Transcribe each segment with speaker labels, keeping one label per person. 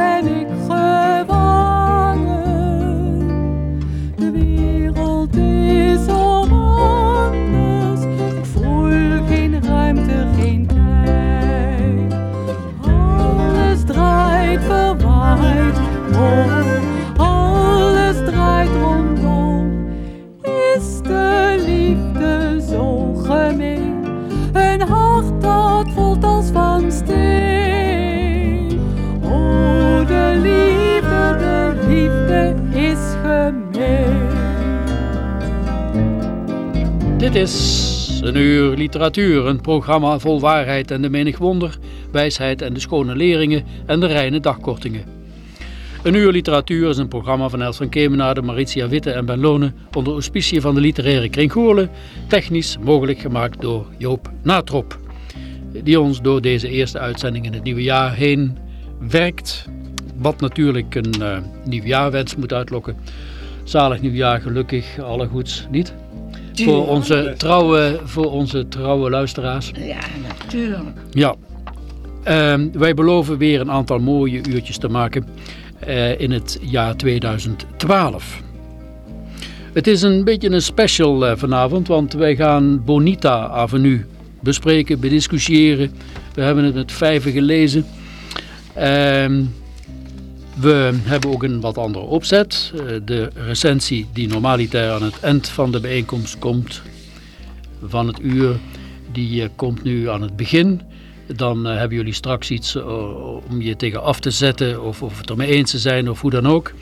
Speaker 1: niet
Speaker 2: Dit is een uur literatuur, een programma vol waarheid en de menig wonder, wijsheid en de schone leringen en de reine dagkortingen. Een uur literatuur is een programma van Els van Kemenade, Maritia Witte en Ben Lonen onder auspicie van de literaire kring technisch mogelijk gemaakt door Joop Natrop, die ons door deze eerste uitzending in het nieuwe jaar heen werkt, wat natuurlijk een eh, nieuwjaarwens moet uitlokken. Zalig nieuwjaar, gelukkig, alle goeds, niet? Voor onze, trouwe, voor onze trouwe luisteraars.
Speaker 3: Ja, natuurlijk.
Speaker 2: Ja. Ehm, wij beloven weer een aantal mooie uurtjes te maken eh, in het jaar 2012. Het is een beetje een special eh, vanavond, want wij gaan Bonita Avenue bespreken, bediscussiëren. We hebben het met vijven gelezen. Ehm, we hebben ook een wat andere opzet. Eh, de recensie die normaliter aan het eind van de bijeenkomst komt, van het uur, die eh, komt nu aan het begin. Dan eh, hebben jullie straks iets om je tegen af te zetten of, of het ermee eens te zijn of hoe dan ook.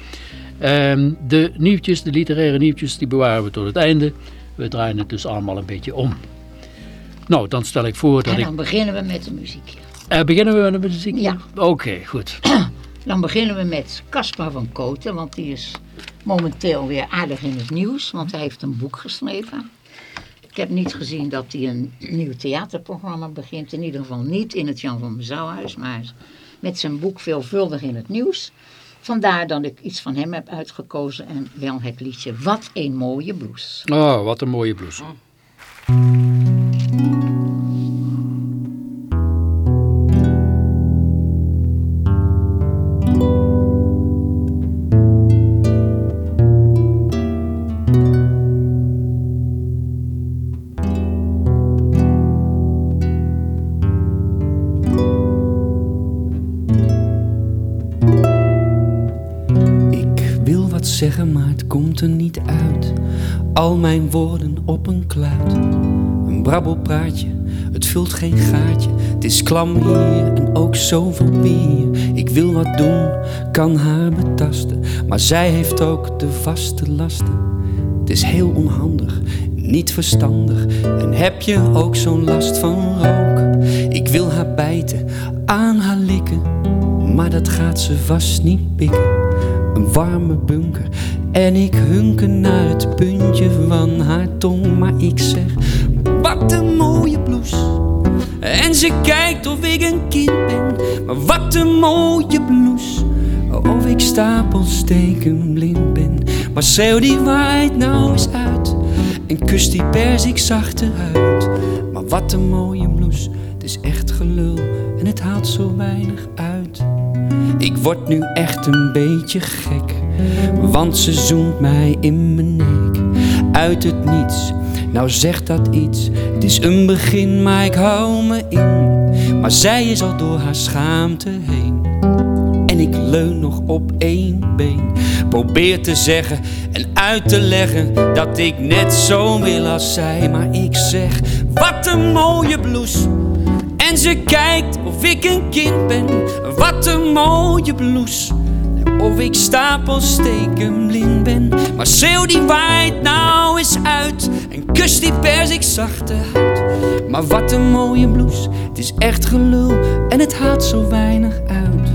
Speaker 2: Ehm, de nieuwtjes, de literaire nieuwtjes, die bewaren we tot het einde. We draaien het dus allemaal een beetje om. Nou, dan stel ik voor dat
Speaker 3: En
Speaker 2: ik...
Speaker 3: dan beginnen we met de muziek.
Speaker 2: Eh, beginnen we met de muziek?
Speaker 3: Ja.
Speaker 2: Oké, goed.
Speaker 3: Dan beginnen we met Caspar van Koten, want die is momenteel weer aardig in het nieuws, want hij heeft een boek geschreven. Ik heb niet gezien dat hij een nieuw theaterprogramma begint, in ieder geval niet in het Jan van Bezouwhuis, maar met zijn boek veelvuldig in het nieuws. Vandaar dat ik iets van hem heb uitgekozen en wel het liedje Wat een mooie blouse.
Speaker 2: Oh, wat een mooie blouse.
Speaker 4: Al mijn woorden op een kluit. Een brabbelpraatje, het vult geen gaatje. Het is klam hier en ook zoveel bier. Ik wil wat doen, kan haar betasten. Maar zij heeft ook de vaste lasten. Het is heel onhandig, niet verstandig. En heb je ook zo'n last van rook? Ik wil haar bijten, aan haar likken. Maar dat gaat ze vast niet pikken een warme bunker. En ik hunker naar het puntje van haar tong. Maar ik zeg, wat een mooie blouse. En ze kijkt of ik een kind ben. Maar wat een mooie blouse. Of ik stapelsteken blind ben. Maar schreeuw die waait nou eens uit. En kust die persik zachte huid. Maar wat een mooie blouse. Het is echt gelul. En het haalt zo weinig uit. Ik word nu echt een beetje gek, want ze zoent mij in mijn nek. Uit het niets, nou zegt dat iets. Het is een begin, maar ik hou me in. Maar zij is al door haar schaamte heen. En ik leun nog op één been. Probeer te zeggen en uit te leggen dat ik net zo wil als zij. Maar ik zeg, wat een mooie blouse. Ze kijkt of ik een kind ben. Wat een mooie blouse. Of ik stapelsteken blind ben. Maar schreeuw die waait nou eens uit. En Kus die persik zachte huid. Maar wat een mooie blouse, het is echt gelul en het haalt zo weinig uit.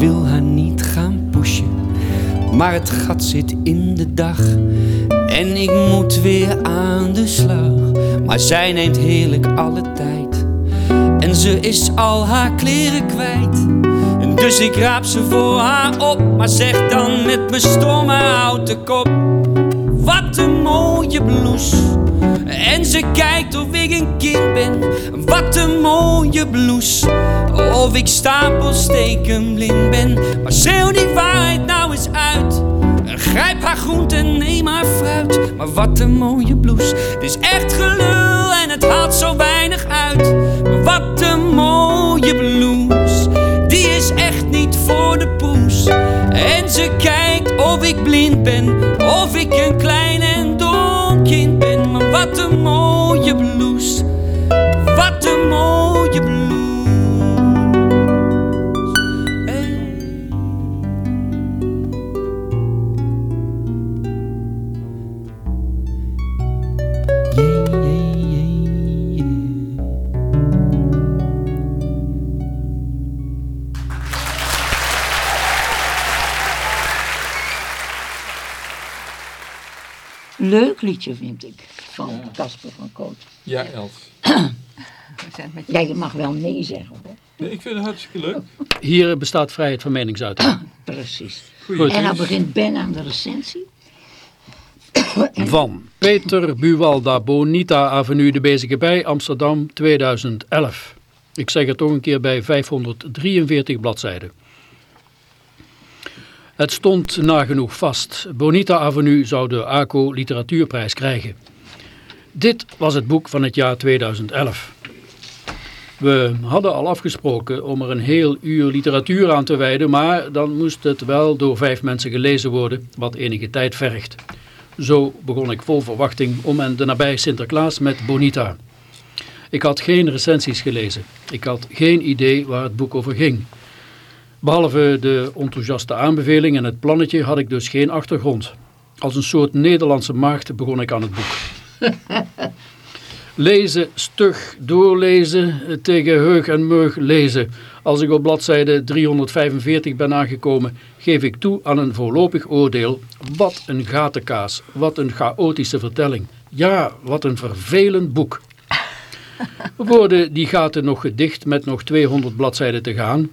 Speaker 4: Wil haar niet gaan pushen. Maar het gat zit in de dag. En ik moet weer aan de slag. Maar zij neemt heerlijk alle tijd. En ze is al haar kleren kwijt. Dus ik raap ze voor haar op. Maar zeg dan met mijn stomme houten kop. Wat een mooie blouse. En ze kijkt of ik een kind ben. Wat een mooie blouse. Of ik stapelsteken blind ben. Maar schreeuw die waarheid nou eens uit. Grijp haar groente en neem haar fruit. Maar wat een mooie blouse. Het is echt gelul en het haalt zo weinig uit. Maar wat een mooie blouse. Die is echt niet voor de poes. En ze kijkt of ik blind ben. Of ik een klein en dom kind ben. Maar wat een mooie blouse. Wat een mooie
Speaker 3: Leuk liedje vind ik, van Casper van Koot.
Speaker 5: Ja, Elf.
Speaker 3: Jij mag wel nee zeggen hoor.
Speaker 5: Nee, ik vind het hartstikke leuk.
Speaker 2: Hier bestaat vrijheid van meningsuiting.
Speaker 3: Precies.
Speaker 5: Goeie.
Speaker 3: En dan
Speaker 5: tips.
Speaker 3: begint Ben aan de recensie.
Speaker 2: Van Peter Buwalda Bonita Avenue de Bezige Bij, Amsterdam 2011. Ik zeg het toch een keer bij 543 bladzijden. Het stond nagenoeg vast. Bonita Avenue zou de ACO Literatuurprijs krijgen. Dit was het boek van het jaar 2011. We hadden al afgesproken om er een heel uur literatuur aan te wijden, maar dan moest het wel door vijf mensen gelezen worden, wat enige tijd vergt. Zo begon ik vol verwachting om en de nabij Sinterklaas met Bonita. Ik had geen recensies gelezen. Ik had geen idee waar het boek over ging. Behalve de enthousiaste aanbeveling en het plannetje had ik dus geen achtergrond. Als een soort Nederlandse maagd begon ik aan het boek. Lezen, stug, doorlezen, eh, tegen heug en meug lezen. Als ik op bladzijde 345 ben aangekomen, geef ik toe aan een voorlopig oordeel. Wat een gatenkaas, wat een chaotische vertelling. Ja, wat een vervelend boek. Worden die gaten nog gedicht met nog 200 bladzijden te gaan?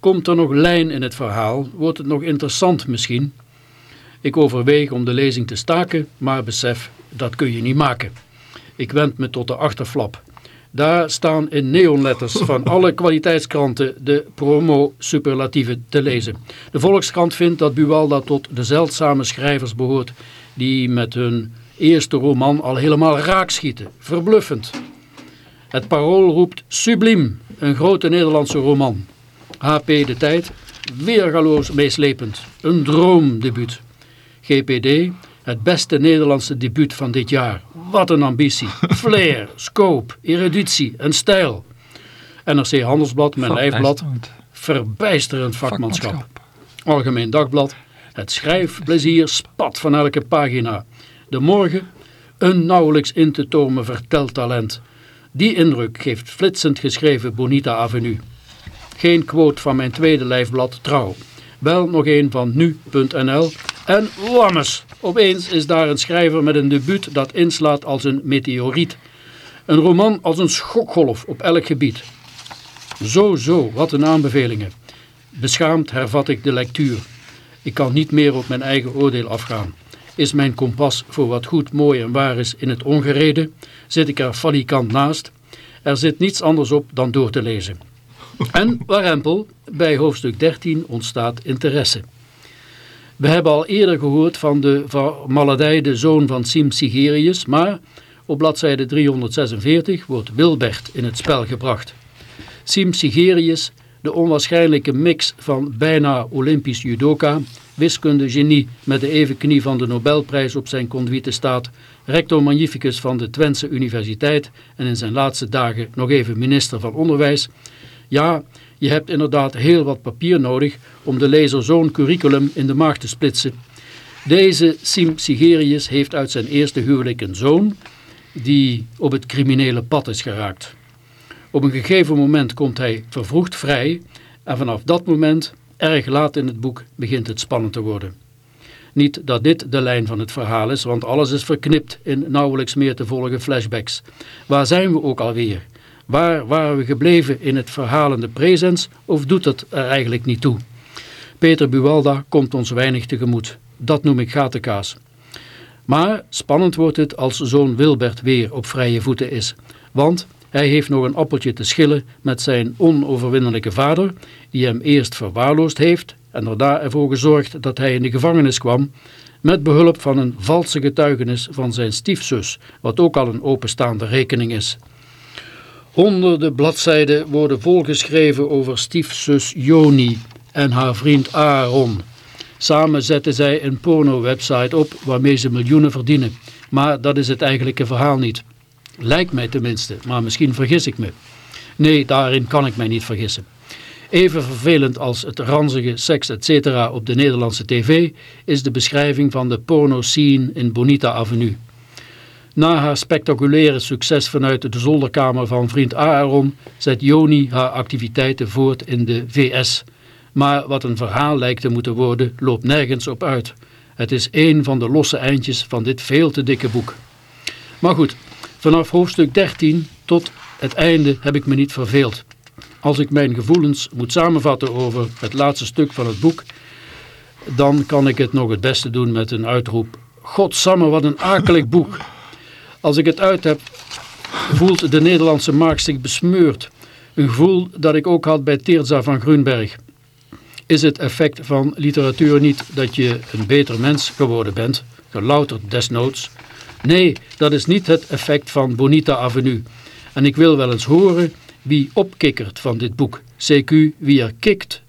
Speaker 2: Komt er nog lijn in het verhaal? Wordt het nog interessant misschien? Ik overweeg om de lezing te staken, maar besef, dat kun je niet maken. Ik wend me tot de achterflap. Daar staan in neonletters van alle kwaliteitskranten de promo-superlatieven te lezen. De Volkskrant vindt dat Buwalda tot de zeldzame schrijvers behoort die met hun eerste roman al helemaal raak schieten. Verbluffend. Het Parool roept subliem, een grote Nederlandse roman. HP De Tijd, weergaloos meeslepend, een droomdebuut. GPD, het beste Nederlandse debuut van dit jaar. Wat een ambitie, flair, scope, eruditie en stijl. NRC Handelsblad, mijn lijfblad, verbijsterend vakmanschap. Algemeen Dagblad, het schrijfplezier spat van elke pagina. De Morgen, een nauwelijks in te tomen verteltalent. Die indruk geeft flitsend geschreven Bonita Avenue. Geen quote van mijn tweede lijfblad Trouw. Wel nog een van nu.nl. En wammes, opeens is daar een schrijver met een debuut dat inslaat als een meteoriet. Een roman als een schokgolf op elk gebied. Zo, zo, wat een aanbevelingen. Beschaamd hervat ik de lectuur. Ik kan niet meer op mijn eigen oordeel afgaan. Is mijn kompas voor wat goed, mooi en waar is in het ongereden? Zit ik er falikant naast? Er zit niets anders op dan door te lezen. En warempel, bij hoofdstuk 13 ontstaat interesse. We hebben al eerder gehoord van de vermaledijde zoon van Sim Sigerius, maar Op bladzijde 346 wordt Wilbert in het spel gebracht. Sim Sigerius, de onwaarschijnlijke mix van bijna Olympisch judoka, wiskundegenie met de evenknie van de Nobelprijs op zijn conduite staat, rector magnificus van de Twentse Universiteit en in zijn laatste dagen nog even minister van Onderwijs. Ja, je hebt inderdaad heel wat papier nodig om de lezer zo'n curriculum in de maag te splitsen. Deze Sim Sigerius heeft uit zijn eerste huwelijk een zoon die op het criminele pad is geraakt. Op een gegeven moment komt hij vervroegd vrij en vanaf dat moment, erg laat in het boek, begint het spannend te worden. Niet dat dit de lijn van het verhaal is, want alles is verknipt in nauwelijks meer te volgen flashbacks. Waar zijn we ook alweer? Waar waren we gebleven in het verhalende presens of doet dat er eigenlijk niet toe? Peter Buwalda komt ons weinig tegemoet. Dat noem ik gatenkaas. Maar spannend wordt het als zoon Wilbert weer op vrije voeten is. Want hij heeft nog een appeltje te schillen met zijn onoverwinnelijke vader, die hem eerst verwaarloosd heeft en daarna ervoor gezorgd dat hij in de gevangenis kwam, met behulp van een valse getuigenis van zijn stiefzus, wat ook al een openstaande rekening is. Honderden bladzijden worden volgeschreven over stiefzus Joni en haar vriend Aaron. Samen zetten zij een porno-website op waarmee ze miljoenen verdienen. Maar dat is het eigenlijke verhaal niet. Lijkt mij tenminste, maar misschien vergis ik me. Nee, daarin kan ik mij niet vergissen. Even vervelend als het ranzige seks etc. op de Nederlandse tv is de beschrijving van de porno-scene in Bonita Avenue. Na haar spectaculaire succes vanuit de zolderkamer van vriend Aaron zet Joni haar activiteiten voort in de VS. Maar wat een verhaal lijkt te moeten worden loopt nergens op uit. Het is één van de losse eindjes van dit veel te dikke boek. Maar goed, vanaf hoofdstuk 13 tot het einde heb ik me niet verveeld. Als ik mijn gevoelens moet samenvatten over het laatste stuk van het boek, dan kan ik het nog het beste doen met een uitroep. Godsamme, wat een akelig boek. Als ik het uit heb, voelt de Nederlandse markt zich besmeurd. Een gevoel dat ik ook had bij Teerza van Grunberg. Is het effect van literatuur niet dat je een beter mens geworden bent, gelouterd desnoods? Nee, dat is niet het effect van Bonita Avenue. En ik wil wel eens horen wie opkikkert van dit boek. CQ, wie er kikt.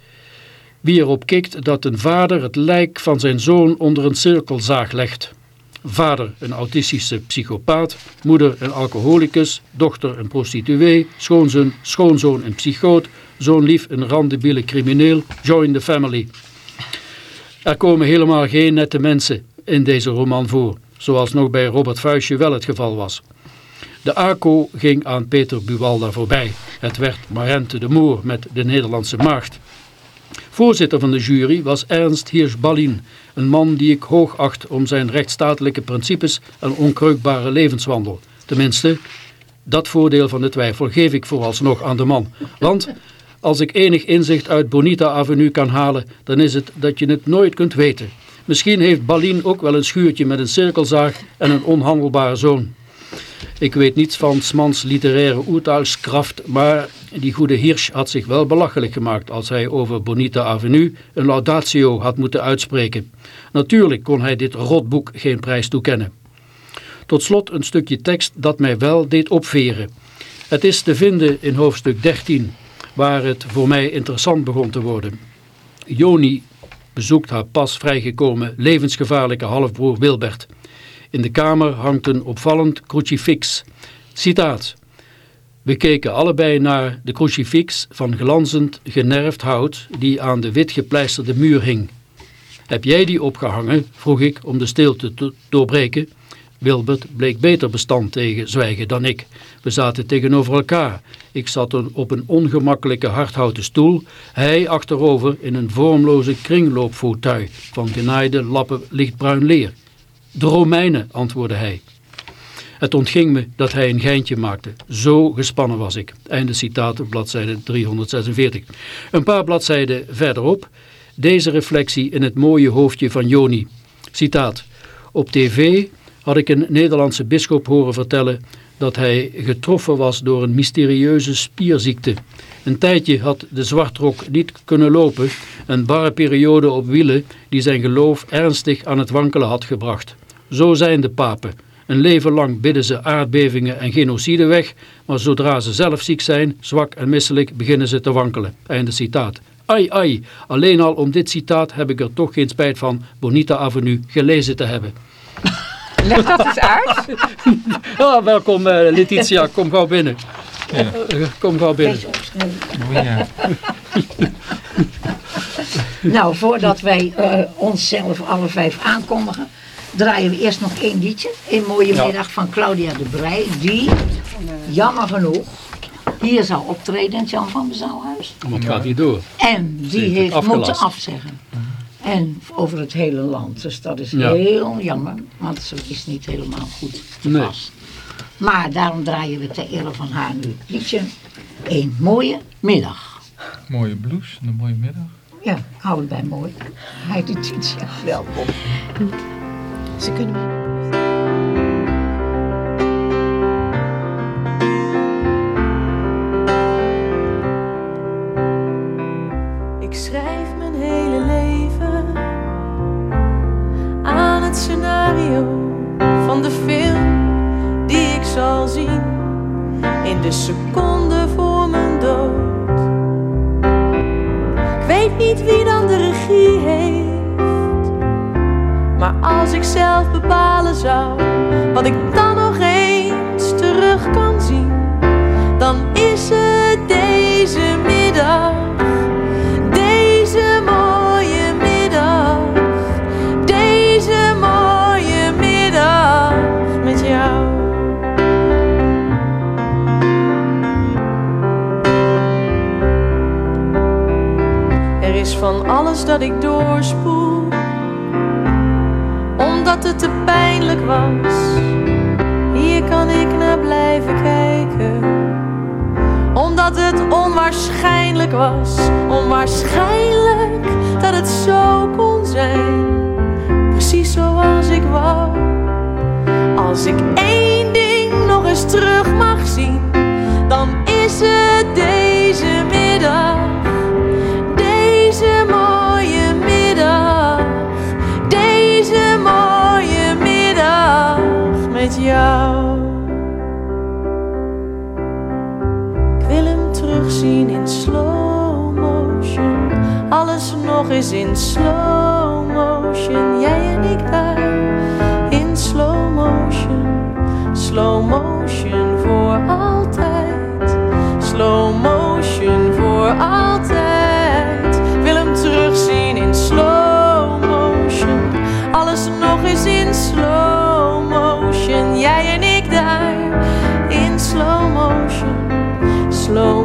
Speaker 2: Wie erop kikt dat een vader het lijk van zijn zoon onder een cirkelzaag legt. Vader een autistische psychopaat, moeder een alcoholicus, dochter een prostituee, schoonzoon, schoonzoon een psychoot, zoon lief een randebiele crimineel, join the family. Er komen helemaal geen nette mensen in deze roman voor, zoals nog bij Robert Vuistje wel het geval was. De ACO ging aan Peter Buwalda voorbij. Het werd Marente de Moor met de Nederlandse maagd. Voorzitter van de jury was Ernst Hirsch-Ballin, een man die ik hoog acht om zijn rechtsstatelijke principes en onkreukbare levenswandel. Tenminste, dat voordeel van de twijfel geef ik vooralsnog aan de man. Want als ik enig inzicht uit Bonita Avenue kan halen, dan is het dat je het nooit kunt weten. Misschien heeft Ballin ook wel een schuurtje met een cirkelzaag en een onhandelbare zoon. Ik weet niets van Smans literaire oertaalskracht, maar die goede Hirsch had zich wel belachelijk gemaakt als hij over Bonita Avenue een laudatio had moeten uitspreken. Natuurlijk kon hij dit rotboek geen prijs toekennen. Tot slot een stukje tekst dat mij wel deed opveren. Het is te vinden in hoofdstuk 13, waar het voor mij interessant begon te worden. Joni bezoekt haar pas vrijgekomen levensgevaarlijke halfbroer Wilbert. In de kamer hangt een opvallend crucifix. Citaat. We keken allebei naar de crucifix van glanzend generfd hout die aan de wit gepleisterde muur hing. Heb jij die opgehangen? vroeg ik om de stilte te doorbreken. Wilbert bleek beter bestand tegen zwijgen dan ik. We zaten tegenover elkaar. Ik zat op een ongemakkelijke hardhouten stoel, hij achterover in een vormloze kringloopvoertuig van genaaide lappen lichtbruin leer. De Romeinen, antwoordde hij. Het ontging me dat hij een geintje maakte. Zo gespannen was ik. Einde citaat, bladzijde 346. Een paar bladzijden verderop, deze reflectie in het mooie hoofdje van Joni. Citaat. Op tv had ik een Nederlandse bischop horen vertellen dat hij getroffen was door een mysterieuze spierziekte. Een tijdje had de zwartrok niet kunnen lopen, een barre periode op wielen die zijn geloof ernstig aan het wankelen had gebracht. Zo zijn de papen. Een leven lang bidden ze aardbevingen en genocide weg, maar zodra ze zelf ziek zijn, zwak en misselijk, beginnen ze te wankelen. Einde citaat. Ai ai, alleen al om dit citaat heb ik er toch geen spijt van Bonita Avenue gelezen te hebben.
Speaker 6: Leg dat eens uit.
Speaker 2: Ja, welkom eh, Letitia, kom gauw binnen. Eh, kom gauw binnen.
Speaker 5: Oh ja.
Speaker 3: Nou, voordat wij eh, onszelf alle vijf aankondigen, draaien we eerst nog één liedje. Een mooie
Speaker 2: Ja.
Speaker 3: middag van Claudia de Brij, die, jammer genoeg, hier zou optreden in het Jan van Bezouwhuis.
Speaker 2: Want het gaat niet door.
Speaker 3: En die
Speaker 2: heeft
Speaker 3: moeten afzeggen. En over het hele land. Dus dat is
Speaker 2: Ja.
Speaker 3: heel jammer, want ze is niet helemaal goed te
Speaker 2: Nee.
Speaker 3: pas. Maar daarom draaien we ter ere van haar nu het liedje. Een mooie middag.
Speaker 5: Mooie blouse en een mooie middag.
Speaker 3: Ja, hou het bij mooi. Hij doet iets, ja, welkom.
Speaker 6: Ze kunnen.
Speaker 7: Ik schrijf scenario van de film die ik zal zien in de seconde voor mijn dood. Ik weet niet wie dan de regie heeft, maar als ik zelf bepalen zou wat ik dan nog eens terug kan zien, dan is het deze middag. Dat ik doorspoel, omdat het te pijnlijk was. Hier kan ik naar blijven kijken omdat het onwaarschijnlijk was. Onwaarschijnlijk dat het zo kon zijn. Precies zoals ik wou. Als ik één ding nog eens terug mag zien, In slow motion. Jij en ik daar in slow motion. Slow motion voor altijd. Slow motion voor altijd. Wil hem terugzien in slow motion. Alles nog eens in slow motion. Jij en ik daar in slow motion. Slow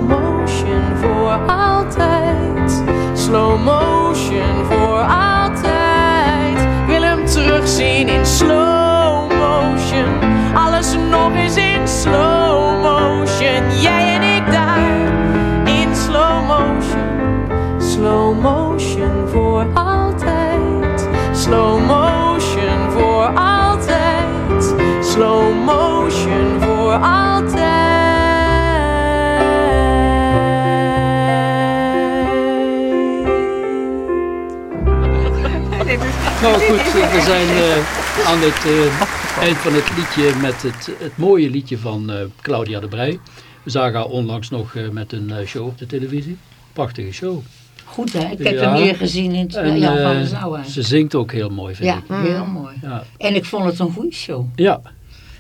Speaker 2: Nou goed, we zijn eh, aan het eh, eind van het liedje met het, het mooie liedje van eh, Claudia de Brij. We zagen haar onlangs nog eh, met een show op de televisie. Prachtige show.
Speaker 3: Goed hè, ik heb
Speaker 2: Ja.
Speaker 3: hem weer gezien in het
Speaker 2: En
Speaker 3: Jan van
Speaker 2: eh,
Speaker 3: Bezouwhuis.
Speaker 2: ze zingt ook heel mooi, vind
Speaker 3: Ja,
Speaker 2: ik.
Speaker 3: heel mooi.
Speaker 2: Ja.
Speaker 3: En ik vond het een goede show.
Speaker 2: Ja,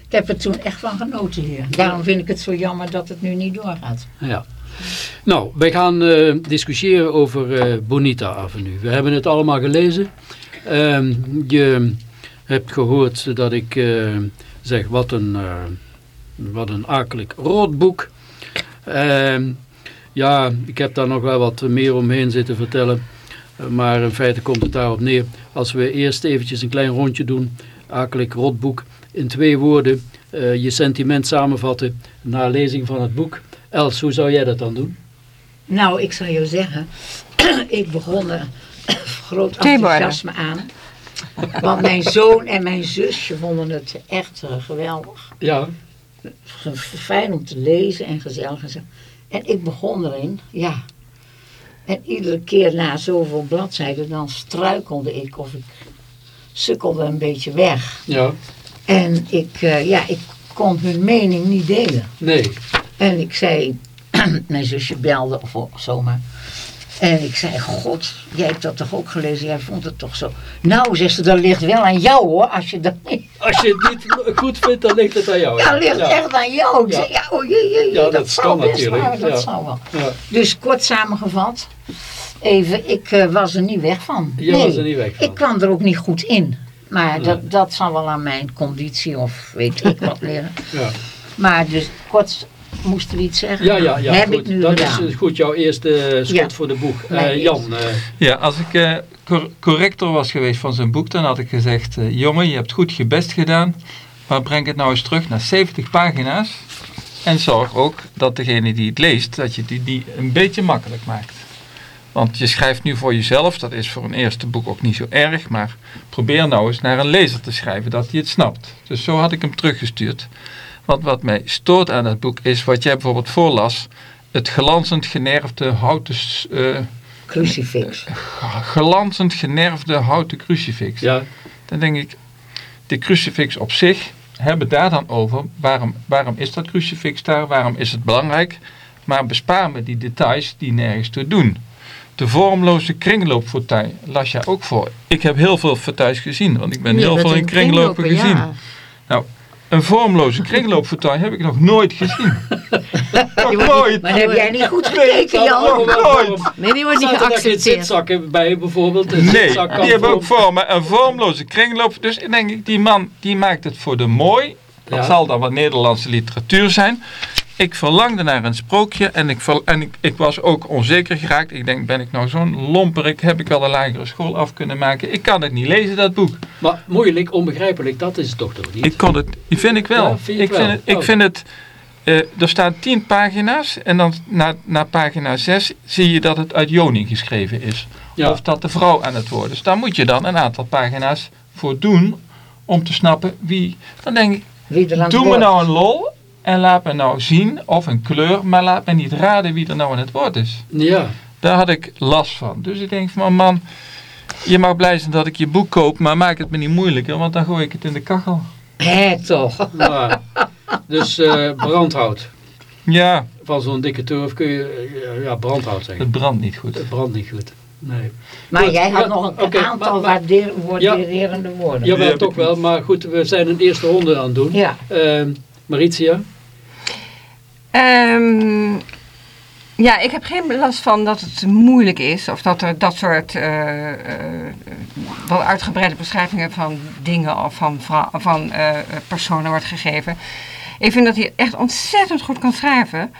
Speaker 3: Ik heb er toen echt van genoten hier. Daarom vind ik het zo jammer dat het nu niet doorgaat.
Speaker 2: ja. Nou, wij gaan eh, discussiëren over eh, Bonita Avenue. We hebben het allemaal gelezen. Ehm, je hebt gehoord dat ik eh, zeg, wat een, eh, wat een akelig rotboek. Ehm, ja, ik heb daar nog wel wat meer omheen zitten vertellen. Maar in feite komt het daarop neer. Als we eerst eventjes een klein rondje doen. Akelig rotboek. In twee woorden eh, je sentiment samenvatten na lezing van het boek. Els, hoe zou jij dat dan doen?
Speaker 3: Nou, ik zou jou zeggen, ik begon groot enthousiasme aan. Want mijn zoon en mijn zusje vonden het echt geweldig.
Speaker 2: Ja,
Speaker 3: Fijn om te lezen en gezellig. en zo. En ik begon erin, ja. En iedere keer na zoveel bladzijden, dan struikelde ik of ik sukkelde een beetje weg.
Speaker 2: ja,
Speaker 3: En ik, eh, ja, ik kon hun mening niet delen.
Speaker 2: Nee.
Speaker 3: En ik zei, mijn zusje belde of zomaar. En ik zei, god, jij hebt dat toch ook gelezen? Jij vond het toch zo. Nou, zegt ze, dat ligt wel aan jou hoor, als je dat niet...
Speaker 2: Als je het niet goed vindt, dan ligt het aan jou.
Speaker 3: Ja, ligt echt aan jou.
Speaker 2: Ja.
Speaker 3: ja, oh, jee, jee,
Speaker 2: Ja, dat
Speaker 3: zou best
Speaker 2: natuurlijk,
Speaker 3: waar, dat zou wel. Dus kort samengevat, even, ik eh, was er niet weg van.
Speaker 2: Je
Speaker 3: nee,
Speaker 2: was er niet weg van.
Speaker 3: ik kwam er ook niet goed in. Maar dat, dat zal wel aan mijn conditie of weet ik wat liggen.
Speaker 2: Ja.
Speaker 3: Maar dus kort moest er iets zeggen.
Speaker 2: Ja, ja, ja.
Speaker 3: Heb
Speaker 2: goed.
Speaker 3: ik nu
Speaker 2: dat
Speaker 3: gedaan.
Speaker 2: is goed jouw eerste schot
Speaker 3: Ja.
Speaker 2: voor de boek. Eh, Jan, eh,
Speaker 5: Ja, als ik eh, cor- corrector was geweest van zijn boek, dan had ik gezegd, jongen, je hebt goed je best gedaan, maar breng het nou eens terug naar 70 pagina's. En zorg ook dat degene die het leest, dat je die, die een beetje makkelijk maakt. Want je schrijft nu voor jezelf, dat is voor een eerste boek ook niet zo erg, maar probeer nou eens naar een lezer te schrijven dat hij het snapt. Dus zo had ik hem teruggestuurd. Want wat mij stoort aan het boek is, wat jij bijvoorbeeld voorlas, het glanzend generfde houten eh,
Speaker 3: Crucifix.
Speaker 5: glanzend generfde houten crucifix.
Speaker 2: ja,
Speaker 5: Dan denk ik, de crucifix op zich, hebben daar dan over. Waarom, waarom is dat crucifix daar? Waarom is het belangrijk? Maar bespaar me die details die nergens toe doen. De vormloze kringloopfauteuil las jij ook voor. Ik heb heel veel fauteuils gezien, want ik ben heel veel in kringlopen gezien. Een vormloze kringloopfauteuil heb ik nog nooit gezien. nog nooit.
Speaker 3: Maar heb jij niet goed gekeken, Jan?
Speaker 2: allemaal
Speaker 5: nooit.
Speaker 6: Nee, die wordt niet
Speaker 2: er
Speaker 6: geaccepteerd.
Speaker 2: zitzakken bij bijvoorbeeld? Een
Speaker 5: Nee, die hebben ook vormen. Een vormloze kringloop. Dus ik denk ik, die man die maakt het voor de mooi. Dat
Speaker 2: Ja.
Speaker 5: zal dan wat Nederlandse literatuur zijn. Ik verlangde naar een sprookje en ik, ver- en ik, ik was ook onzeker geraakt. Ik denk, ben ik nou zo'n lomperik? Heb ik wel een lagere school af kunnen maken? Ik kan het niet lezen, dat boek.
Speaker 2: Maar moeilijk, onbegrijpelijk, dat is het toch toch niet?
Speaker 5: Ik kon het, die vind ik wel.
Speaker 2: Ja, vind je
Speaker 5: ik,
Speaker 2: wel?
Speaker 5: vind het, ik
Speaker 2: Oh.
Speaker 5: vind het, eh, er staan tien pagina's en dan na, na pagina zes zie je dat het uit Joni geschreven is.
Speaker 2: Ja.
Speaker 5: Of dat de vrouw aan het woord is. Daar moet je dan een aantal pagina's voor doen om te snappen wie. Dan denk ik, doe me nou een lol en laat me nou zien of een kleur, maar laat me niet raden wie er nou aan het woord is.
Speaker 2: Ja,
Speaker 5: Daar had ik last van. Dus ik denk van man, je mag blij zijn dat ik je boek koop, maar maak het me niet moeilijker, want dan gooi ik het in de kachel.
Speaker 3: Hé, toch.
Speaker 2: maar, dus eh, brandhout.
Speaker 5: Ja,
Speaker 2: Van zo'n dikke turf kun je, eh, ja, brandhout zeggen.
Speaker 5: het brandt niet goed.
Speaker 2: Het brandt niet goed. Nee.
Speaker 3: Maar
Speaker 2: Goed,
Speaker 3: jij had
Speaker 2: ja,
Speaker 3: nog een aantal
Speaker 2: maar- maar-
Speaker 3: waardeer- waarderende woorden.
Speaker 2: Jawel,
Speaker 5: heb
Speaker 2: toch wel. Maar goed, we zijn een eerste ronde aan het doen.
Speaker 3: Ja.
Speaker 2: Ehm, Maritia?
Speaker 6: Ehm, ja, ik heb geen last van dat het moeilijk is of dat er dat soort eh, eh, wel uitgebreide beschrijvingen van dingen of van, van eh, personen wordt gegeven. Ik vind dat hij echt ontzettend goed kan schrijven.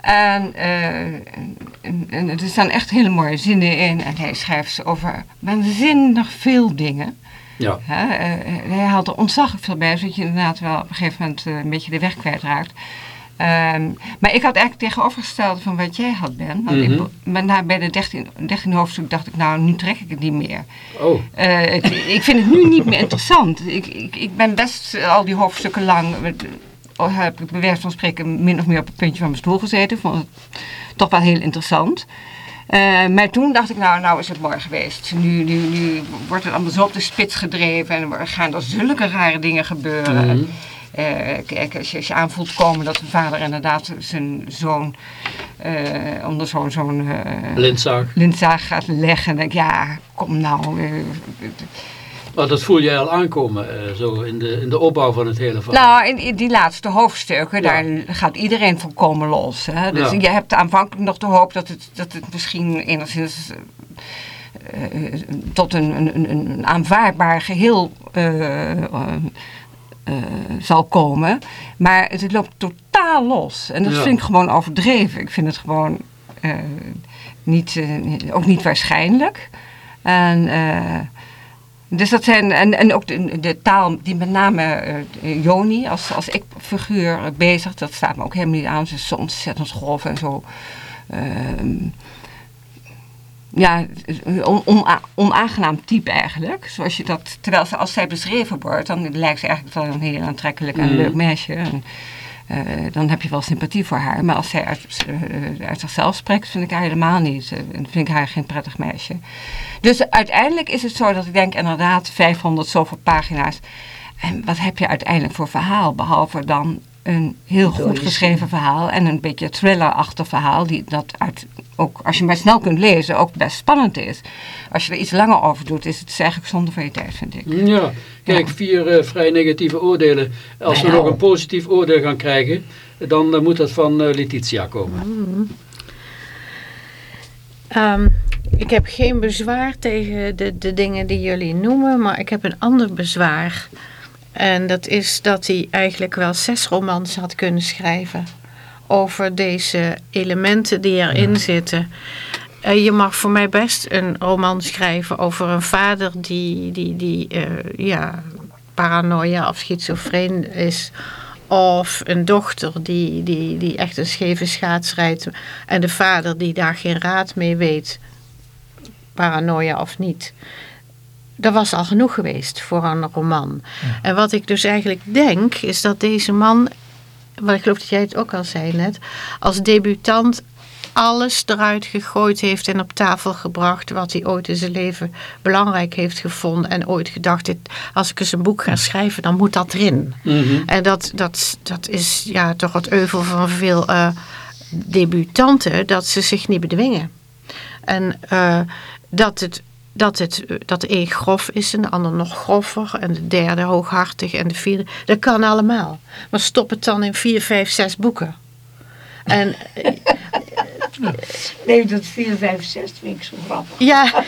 Speaker 6: En, en, en er staan echt hele mooie zinnen in. En hij schrijft over waanzinnig veel dingen.
Speaker 2: Ja.
Speaker 6: Hij haalt er ontzaglijk veel bij, zodat je inderdaad wel op een gegeven moment een beetje de weg kwijtraakt. Ehm, maar ik had eigenlijk tegenovergestelde van wat jij had, Ben. Want
Speaker 2: Mhm.
Speaker 6: ik, daar bij de 13, 13 hoofdstuk dacht ik, nou, nu trek ik het niet meer.
Speaker 2: Oh,
Speaker 6: Eh, het- ik vind het nu niet meer interessant. Ik, ik, ik ben best eh, al die hoofdstukken lang, met- oh, heb ik bij wijze van spreken min of meer op het puntje van mijn stoel gezeten. Vond het toch wel heel interessant. Eh, maar toen dacht ik, nou, nou is het mooi geweest. Nu, nu, nu wordt het allemaal zo op de spits gedreven en er gaan er zulke rare dingen gebeuren.
Speaker 2: Mhm.
Speaker 6: Eh, kijk, als je, als je aanvoelt komen dat de vader inderdaad zijn zoon eh, onder zo'n zo'n eh,
Speaker 2: lintzaag.
Speaker 6: gaat leggen, denk ik, ja, kom nou. eh,
Speaker 2: Maar dat voel jij al aankomen, zo in de, in de opbouw van het hele verhaal.
Speaker 6: Nou, in, in die laatste hoofdstukken,
Speaker 2: Ja.
Speaker 6: daar gaat iedereen volkomen los. Hè? Dus
Speaker 2: Ja.
Speaker 6: je hebt aanvankelijk nog de hoop dat het, dat het misschien enigszins tot een, een, een- een aanvaardbaar geheel eh, zal komen. Maar het loopt totaal los. En dat
Speaker 2: Ja.
Speaker 6: vind ik gewoon overdreven. Ik vind het gewoon eh, niet, eh, ook niet waarschijnlijk. En... dus dat zijn, en, en ook de, de taal die met name Joni als, als ik-figuur bezig, dat staat me ook helemaal niet aan. Ze is zo ontzettend grof en zo. Ja, on, ona- onaangenaam type eigenlijk. Zoals je dat, terwijl ze, als zij beschreven wordt, dan lijkt ze eigenlijk wel een heel aantrekkelijk en
Speaker 2: Mhm.
Speaker 6: leuk meisje. En, eh, dan heb je wel sympathie voor haar. Maar als zij uit, eh, uit zichzelf spreekt, vind ik haar helemaal niet. eh, en vind ik haar geen prettig meisje. Dus uiteindelijk is het zo dat ik denk inderdaad 500 zoveel pagina's. En wat heb je uiteindelijk voor verhaal, behalve dan een heel goed geschreven verhaal en een beetje thrillerachtig verhaal, die dat uit, ook als je maar snel kunt lezen, ook best spannend is. Als je er iets langer over doet, is het eigenlijk zonde van je tijd, vind ik.
Speaker 2: Ja, kijk, vier eh, vrij negatieve oordelen. Als we nog een positief oordeel gaan krijgen, dan eh, moet dat van eh, Letitia komen.
Speaker 8: Ehm, ik heb geen bezwaar tegen de, de dingen die jullie noemen, maar ik heb een ander bezwaar. En dat is dat hij eigenlijk wel zes romans had kunnen schrijven over deze elementen die erin zitten. Eh, je mag voor mij best een roman schrijven over een vader die, die, die eh, ja, paranoia of schizofreen is. Of een dochter die, die, die echt een scheve schaats rijdt. En de vader die daar geen raad mee weet. Paranoia of niet. Dat was al genoeg geweest voor een roman. En wat ik dus eigenlijk denk, is dat deze man, wat ik geloof dat jij het ook al zei net, als debutant alles eruit gegooid heeft en op tafel gebracht wat hij ooit in zijn leven belangrijk heeft gevonden en ooit gedacht, dit, als ik eens een boek ga schrijven, dan moet dat erin.
Speaker 2: Mhm.
Speaker 8: En dat, dat, dat is ja, toch het euvel van veel eh, debutanten, dat ze zich niet bedwingen. En eh, dat, het, dat, het, eh, dat de een grof is en de ander nog grover en de derde hooghartig en de vierde, dat kan allemaal. Maar stop het dan in vier, vijf, zes boeken. En eh,
Speaker 3: Nee, dat 4, 5, 6 vind ik zo grappig.
Speaker 8: ja,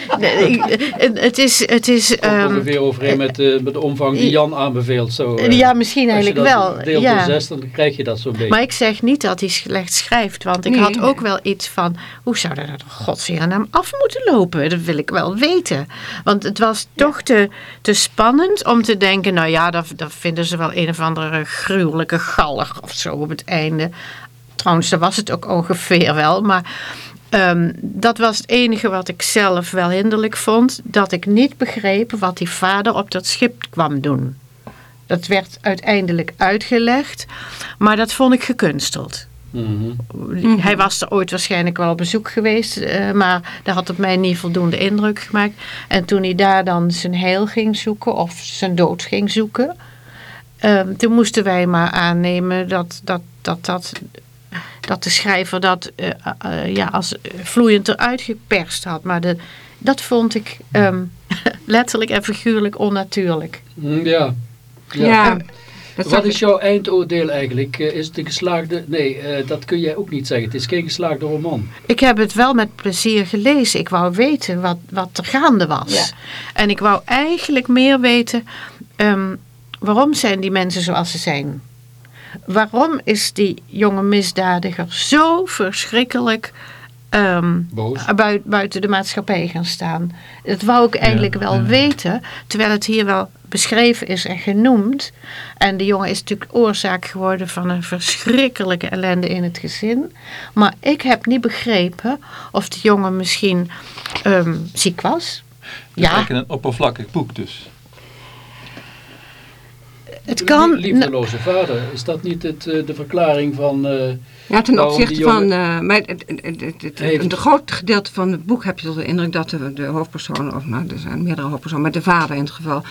Speaker 8: het is... Het is
Speaker 2: Komt
Speaker 8: ehm,
Speaker 2: ongeveer overeen met, eh, met de omvang die Jan aanbeveelt. Zo, eh,
Speaker 8: ja, misschien
Speaker 2: als je
Speaker 8: eigenlijk
Speaker 2: dat
Speaker 8: wel.
Speaker 2: deelt
Speaker 8: ja.
Speaker 2: door zes, dan krijg je dat zo'n beetje.
Speaker 8: Maar ik zeg niet dat hij slecht schrijft, want ik
Speaker 6: Nee,
Speaker 8: had
Speaker 6: nee.
Speaker 8: ook wel iets van, hoe zou dat er godsweer aan hem af moeten lopen? Dat wil ik wel weten. Want het was toch te, te spannend om te denken, nou ja, dat, dat vinden ze wel een of andere gruwelijke gallig of zo op het einde. Trouwens, dat was het ook ongeveer wel, maar ehm, dat was het enige wat ik zelf wel hinderlijk vond, dat ik niet begreep wat die vader op dat schip kwam doen. Dat werd uiteindelijk uitgelegd, maar dat vond ik gekunsteld.
Speaker 2: Mhm.
Speaker 8: Hij was er ooit waarschijnlijk wel op bezoek geweest, eh, maar dat had op mij niet voldoende indruk gemaakt. En toen hij daar dan zijn heil ging zoeken of zijn dood ging zoeken, ehm, toen moesten wij maar aannemen dat, dat, dat, dat, dat de schrijver dat eh, eh, ja, als vloeiend eruit geperst had. Maar de, dat vond ik ehm, letterlijk en figuurlijk onnatuurlijk.
Speaker 2: Mm, Ja. ja.
Speaker 6: Ja, dat
Speaker 2: Wat is jouw eindoordeel eigenlijk? Eh, Is het een geslaagde... Nee, eh, dat kun jij ook niet zeggen. Het is geen geslaagde roman.
Speaker 8: Ik heb het wel met plezier gelezen. Ik wou weten wat, wat er gaande was.
Speaker 3: Ja.
Speaker 8: En ik wou eigenlijk meer weten... ehm, waarom zijn die mensen zoals ze zijn? Waarom is die jonge misdadiger zo verschrikkelijk... ehm, bui- buiten de maatschappij gaan staan. Dat wou ik eigenlijk wel weten, terwijl het hier wel beschreven is en genoemd. En de jongen is natuurlijk oorzaak geworden van een verschrikkelijke ellende in het gezin. Maar ik heb niet begrepen of de jongen misschien ehm, ziek was. Ja,
Speaker 5: eigenlijk een oppervlakkig boek dus.
Speaker 8: Het kan.
Speaker 2: Lie- Liefdeloze vader. Is dat niet het, eh, de verklaring van...
Speaker 6: Ja, ten opzichte
Speaker 2: jongen-
Speaker 6: van. eh maar het, het, het, groot gedeelte van het boek heb je toch de indruk dat de, de hoofdpersoon, of nou, er zijn meerdere hoofdpersonen, maar de vader in het geval,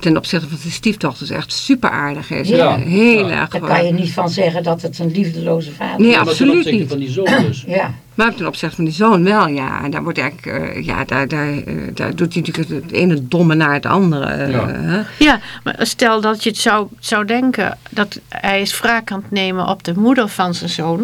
Speaker 6: ten opzichte van zijn stiefdochters echt super aardig is.
Speaker 2: Ja.
Speaker 6: Heel
Speaker 2: Ja.
Speaker 6: erg.
Speaker 3: Daar kan je niet van zeggen dat het een liefdeloze vader
Speaker 6: Nee,
Speaker 3: is.
Speaker 2: maar ten
Speaker 6: absoluut
Speaker 2: opzichte
Speaker 6: niet.
Speaker 2: van die zoon dus.
Speaker 3: Ja,
Speaker 6: Maar ten opzichte van die zoon wel, ja. En daar wordt eigenlijk, eh, ja, daar, daar, eh, daar doet hij natuurlijk het, ene domme naar het andere.
Speaker 2: Ja.
Speaker 6: hè.
Speaker 8: Ja, maar stel dat je het zou, zou denken dat hij is wraak aan het nemen op de moeder van zijn zoon.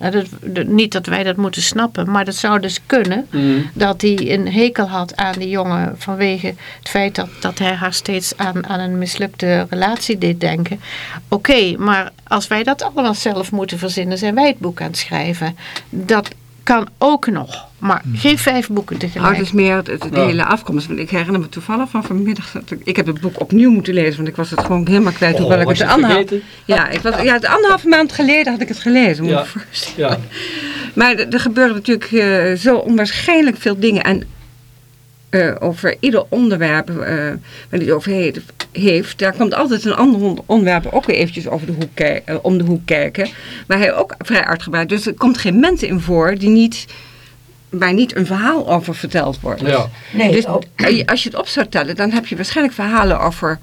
Speaker 8: Dat, dat- niet dat wij dat moeten snappen, maar dat zou dus kunnen.
Speaker 2: Mhm.
Speaker 8: Dat hij een hekel had aan die jongen vanwege het feit dat, dat hij haar steeds aan, aan een mislukte relatie deed denken. Oké, maar als wij dat allemaal zelf moeten verzinnen, zijn wij het boek aan het schrijven. Dat kan ook nog, maar geen vijf boeken tegelijk.
Speaker 6: het is meer het, het- de
Speaker 2: Ja.
Speaker 6: hele afkomst. Want ik herinner me toevallig van vanmiddag. Dat ik, ik heb het boek opnieuw moeten lezen, want ik was het gewoon helemaal kwijt.
Speaker 2: Oh,
Speaker 6: hoewel ik
Speaker 2: was
Speaker 6: het
Speaker 2: het
Speaker 6: anderhalf, ja, ik was, ja, de anderhalve maand geleden had ik het gelezen. moet
Speaker 2: Ja. Ja.
Speaker 6: Maar er er gebeuren natuurlijk eh, zo onwaarschijnlijk veel dingen. En eh, over ieder onderwerp eh, waar hij het over he- heeft, daar komt altijd een ander on- onderwerp ook weer eventjes over de hoek eh, om de hoek kijken. Waar hij ook vrij uitgebreid. Dus er komt geen moment in voor die niet, waar niet een verhaal over verteld wordt.
Speaker 2: Ja.
Speaker 3: nee,
Speaker 6: Dus
Speaker 3: ook.
Speaker 6: als je- het op zou tellen, dan heb je waarschijnlijk verhalen over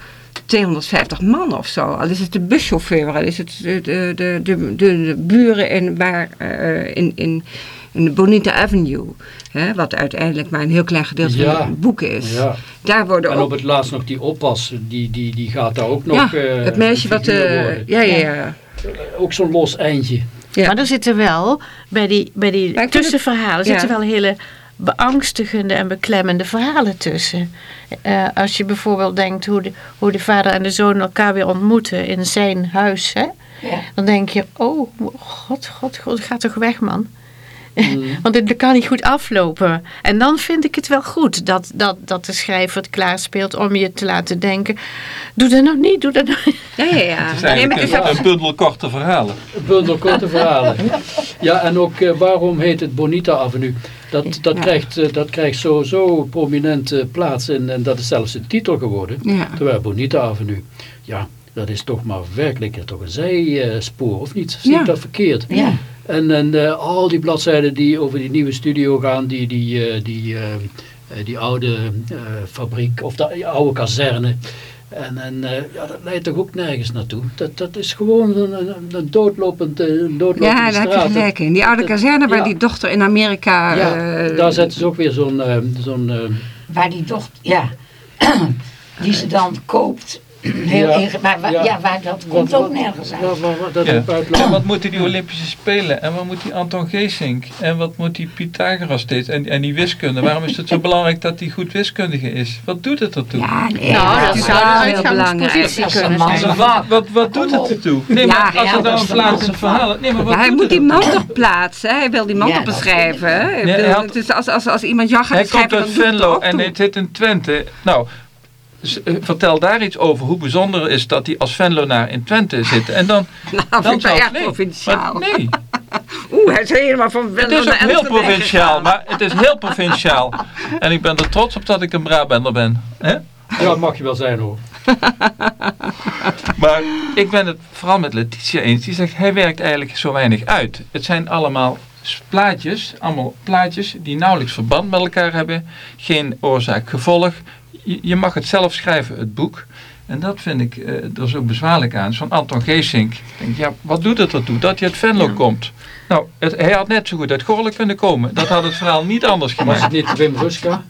Speaker 6: 250 man of zo. Al is het de buschauffeur, al is het de, de, de, de, de buren in, waar, eh, in, in, Bonita Avenue. Hè, wat uiteindelijk maar een heel klein gedeelte
Speaker 2: Ja.
Speaker 6: van het boek is.
Speaker 2: Ja.
Speaker 6: Daar worden
Speaker 2: En
Speaker 6: ook
Speaker 2: op het laatst nog die oppas, die, die, die gaat daar ook nog
Speaker 6: ja,
Speaker 2: eh,
Speaker 6: het meisje wat... eh,
Speaker 2: worden.
Speaker 6: ja, ja, ja.
Speaker 2: Ook zo'n los eindje.
Speaker 6: Ja.
Speaker 8: Maar er zitten wel, bij die, bij die tussenverhalen,
Speaker 6: het-
Speaker 8: zitten wel hele beangstigende en beklemmende verhalen tussen. Eh, als je bijvoorbeeld denkt hoe de, hoe de vader en de zoon elkaar weer ontmoeten in zijn huis, hè?
Speaker 3: Ja.
Speaker 8: dan denk je, oh, god, god, god, ga toch weg man.
Speaker 2: Mm.
Speaker 8: Want dit kan niet goed aflopen. En dan vind ik het wel goed dat, dat, dat de schrijver het klaarspeelt om je te laten denken. Doe dat nog niet, doe dat nog niet.
Speaker 6: Ja, ja, ja.
Speaker 5: Het is
Speaker 6: Nee, maar
Speaker 5: eigenlijk
Speaker 6: het is
Speaker 5: een, bundel korte verhalen.
Speaker 2: Een bundel korte verhalen. Ja, en ook eh, waarom heet het Bonita Avenue? Dat, dat,
Speaker 6: Ja.
Speaker 2: krijgt, eh, dat krijgt sowieso prominente plaats en, en dat is zelfs een titel geworden.
Speaker 6: Ja.
Speaker 2: Terwijl Bonita Avenue, ja, dat is toch maar werkelijk toch een zijspoor, of niet? Zie
Speaker 6: Ja.
Speaker 2: ik dat verkeerd?
Speaker 3: Ja.
Speaker 2: En, en eh, al die bladzijden die over die nieuwe studio gaan, die, die, eh, die, eh, eh, die oude eh, fabriek of de oude kazerne. En, en eh, ja, dat leidt toch ook nergens naartoe. Dat, dat is gewoon een, een, een doodlopend, eh, een doodlopende
Speaker 6: Ja, daar heb je
Speaker 2: straat.
Speaker 6: gelijk in. Die oude
Speaker 2: Dat-
Speaker 6: kazerne waar
Speaker 2: ja.
Speaker 6: die dochter in Amerika...
Speaker 2: Ja, daar zetten ze ook weer zo'n... eh, zo'n
Speaker 3: Waar die dochter, ja, die ze dan koopt. Heel
Speaker 2: Ja.
Speaker 3: inge- maar, waar-
Speaker 2: Ja.
Speaker 3: ja. waar dat komt
Speaker 2: wat-
Speaker 3: ook nergens uit.
Speaker 2: waar- dat
Speaker 5: Ja.
Speaker 2: uit
Speaker 5: wat moeten die Olympische Spelen? En wat moet die Anton Geesink? En wat moet die Pythagoras steeds? En, en die wiskunde. Waarom is het zo belangrijk dat hij goed wiskundige is? Wat doet het ertoe?
Speaker 6: Ja, nee,
Speaker 8: Nou, dat
Speaker 6: is
Speaker 8: zou
Speaker 6: wel
Speaker 8: een
Speaker 6: heel belangrijk.
Speaker 8: uitgangspositie
Speaker 3: Dat is
Speaker 8: kunnen
Speaker 3: een
Speaker 8: zijn.
Speaker 3: man.
Speaker 5: Wat, wat, wat doet het ertoe? Nee, maar
Speaker 6: Ja,
Speaker 5: als
Speaker 3: ja,
Speaker 5: er
Speaker 3: dat
Speaker 5: dan een het verhaal... Nee, maar wat
Speaker 6: hij moet
Speaker 5: het
Speaker 6: die man toch plaatsen. Hij wil die man toch beschrijven.
Speaker 5: hij
Speaker 6: het is als, als, als iemand jou gaat
Speaker 5: Hij
Speaker 6: beschrijven,
Speaker 5: komt uit
Speaker 6: het
Speaker 5: Venlo en hij zit in Twente. Nou, vertel daar iets over hoe bijzonder het is dat hij als Venlonaar in Twente zit. En dan,
Speaker 6: Nou,
Speaker 5: dan
Speaker 6: vind ik
Speaker 5: nee,
Speaker 6: provinciaal.
Speaker 5: nee,
Speaker 6: Oeh, hij is helemaal van
Speaker 5: het
Speaker 6: Venlo
Speaker 5: is
Speaker 6: naar
Speaker 5: ook heel provinciaal. Maar het is heel provinciaal. En ik ben er trots op dat ik een Brabander ben. hè?
Speaker 2: Ja, mag je wel zijn hoor.
Speaker 5: Maar ik ben het vooral met Letitia eens. Die zegt, hij werkt eigenlijk zo weinig uit. Het zijn allemaal plaatjes, allemaal plaatjes die nauwelijks verband met elkaar hebben. Geen oorzaak-gevolg. Je, je mag het zelf schrijven, het boek. En dat vind ik eh, er zo bezwaarlijk aan. Zo'n Anton Geesink. Denk, ja, wat doet het ertoe dat hij uit Venlo komt? Nou, het, hij had net zo goed uit Goorlen kunnen komen. Dat had het verhaal niet anders
Speaker 2: Was het
Speaker 5: gemaakt.
Speaker 2: niet Wim Ruska?